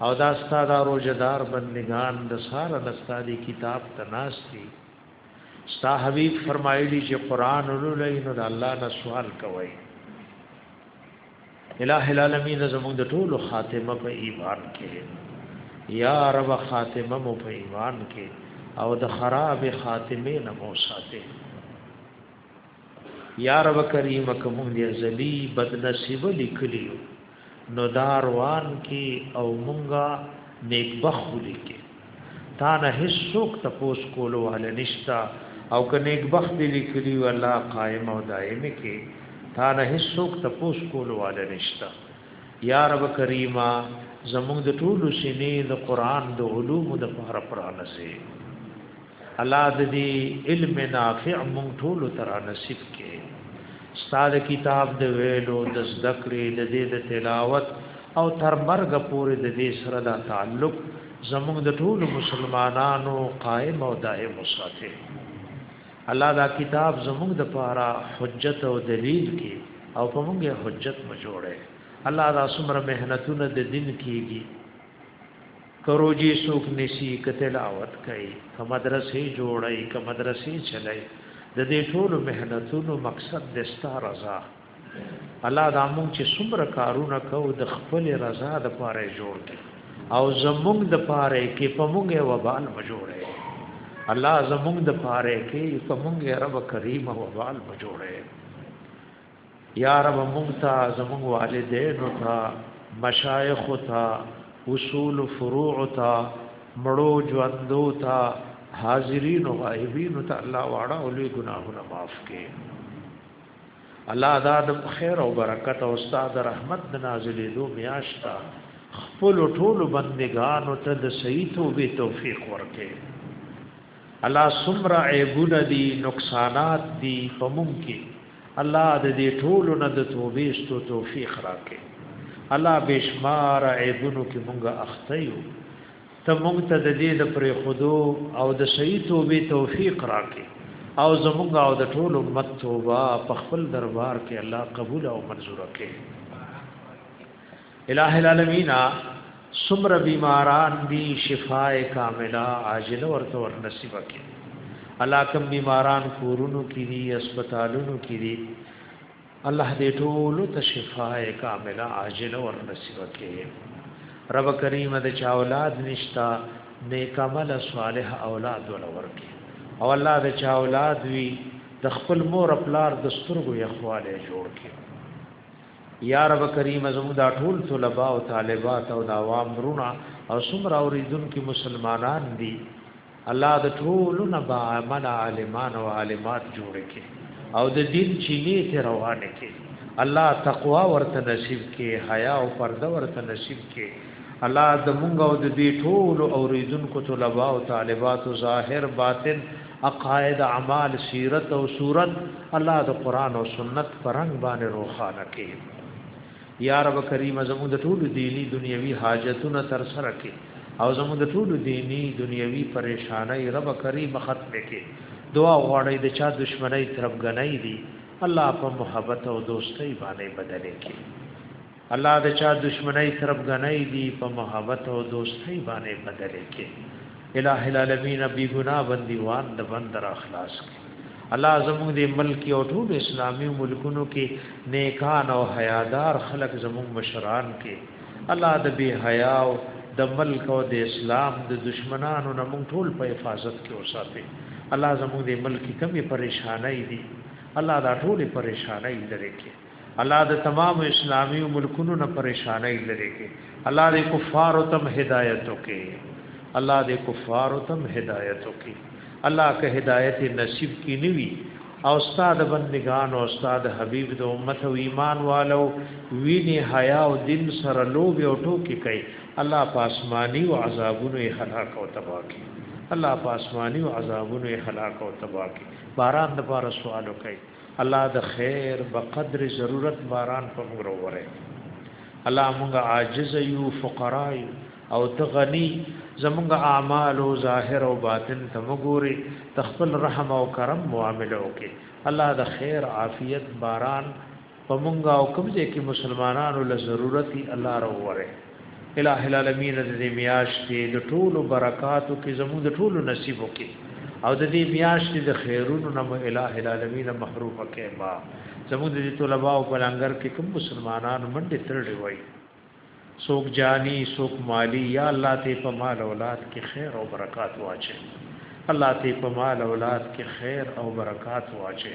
او دا ستا دا روزه دار بندگان د سار نه ستا دی کتاب ته ناشتي ستا حبیب فرمایلی چې قران ولولئ نو د الله نه سوال کوئ الہ العالمین زموږ د ټولو خاتمه په ایمان کې یا رب خاتمه مو په ایمان کې او د خراب خاتمه نه مو ساته یا رب کریم کوم دې ازلی بد نصیب لیکلی نو دار وان کی او مونږه نیک بخو لیکي تا نه هیڅ څوک تپوس کولو ول نشتا او که نیک بخ دې لیکلی ولا قائم او دائم کی تا نه هیڅ څوک تپوس کولو ول نشتا یا رب کریما زموږ د ټولو سینې د قران د علوم د پاره پرانه سي الله د دې علم نافع مونږ ټول تر نصیب کې استاد کتاب د ویلو د ذکرې د دې د تلاوت او تر مرګ پورې د دې سره د تعلق زموږ د ټولو مسلمانانو قائم او دائم وساته الله دا کتاب زموږ د پاره حجت او دلیل کې او په موږ حجت مجوړه الله دا څومره مهنتونه د دین کیږي که روژې څوک نیسي، که تلاوت کوي، که مدرسې جوړوي، که مدرسې چلوي، د دې ټولو محنتونو مقصد د ستا رضا. الله دا مونږ چې څومره کارونه کوو د خپل رضا د پاره جوړ کړي او زمونږ د پاره کې په مونږه وبال مجوړه الله زمونږ د پاره کې په مونږه رب کریم وبال مجوړه یا رب مونږ ته زمونږ والدینو ته مشایخ ته اصول فروع ته مړو ژوندو ته حاضرین او غایبین ته الله واړه او لوی ګناهونه معاف کړي الله دا د خیر او برکت او استاد رحمت د نازلې دو میاشتا خپل ټول بندگانو ته د صحیح توبې توفیق ورکړي الله سمرا عیبونه دي نقصانات دي په مونږ کې الله د دې ټولو نه د توبې ستو توفیق راکې الله بشمار عیبونو کې مونږه اخته یو ته مونږ ته د دې د پرې خودو او د صحیح توبې توفیق راکې او زمونږ او د ټولو امت توبه په خپل دربار کې الله قبول او منزور کړي الہ العالمین سمر بیماران دی شفاء کاملہ عاجل ورته ور نصیب کړي الله کوم بیماران کورونو کې دي هسپتالونو کې دي الله دې ټول ته شفاء کامله عاجله ور نصیب کړي رب کریم دې چا اولاد نشتا نیک عمل صالح اولاد ول ورکي او الله دې چا اولاد وی د خپل مور خپلار د سترګو یخواله جوړ کړي یا رب کریم زموږ دا ټول طلباء او طالبات او دا عوام رونه او څومره اوریدونکو مسلمانان دي الله د ټول نه با عمل عالمان او عالمات جوړ کړي او د دین چینه ته روان کړي الله تقوا ورته نصیب کړي حیا او پرده ورته نصیب کړي الله د مونږ او د دې ټول اوریدونکو طلباء او طالبات ظاهر باطن عقاید اعمال سیرت او صورت الله د قران او سنت پرنګ باندې روخانه کړي یا رب کریم زموږ د ټول دینی دنیوي حاجتونه تر سره کړي او زموږ د ټول دینی دنیوي پریشانای رب کریم ختم کړي دعا غواړي د چا دشمنی ترپ غنۍ دي الله په محبت او دوستۍ باندې بدلې کړي الله د چا دشمنی ترپ غنۍ دی په محبت او دوستۍ باندې بدل کې الہ العالمین بی گناہ بندیوان د بندر اخلاص کې الله زموږ د ملک او ټول اسلامی ملکونو کې نیکان او حیادار خلق زموږ مشران کې الله د بی حیا او د ملک او د اسلام د دشمنانو نه مونږ ټول په حفاظت کې اوساتې الله زموږ د ملک کمی پریشانای دي الله دا ټول پریشانای لري کې الله د تمام اسلامي ملکونو نه پریشانای لري کې الله دې کفار او تم هدایت وکي الله دې کفار او تم هدایت وکي الله که هدایت نصیب کی نیوی او استاد بندگان او استاد حبیب د امت او ایمان والو ویني حیا او دین سره لوب او ټوکی کوي الله پاسمانی او عذابونو یې هلاک او تباہ کوي الله پاسمانی او عذابونو یې هلاک او تباہ کوي باران د پاره سوال کوي الله د خیر بقدر ضرورت باران په موږ وروره الله موږ عاجز یو فقرا یو او ته غنی زمونږ اعمال او ظاهر او باطن ته وګوري تخپل رحم او کرم معامله وکي الله د خیر عافیت باران په مونږه او کوم ځای کې مسلمانانو له ضرورتي الله راوړي اله العالمین د دې میاشتې د ټولو برکاتو کې زموږ د ټولو نصیب وکي او د دې میاشتې د خیرونو نه اله العالمین محروف کېما زموږ د طلباء او پلانګر کې کوم مسلمانان منډه ترړي وای سوک جانی سوک مالی یا الله ته په مال اولاد کې خیر او برکات واچي الله ته په مال اولاد کې خیر او برکات واچي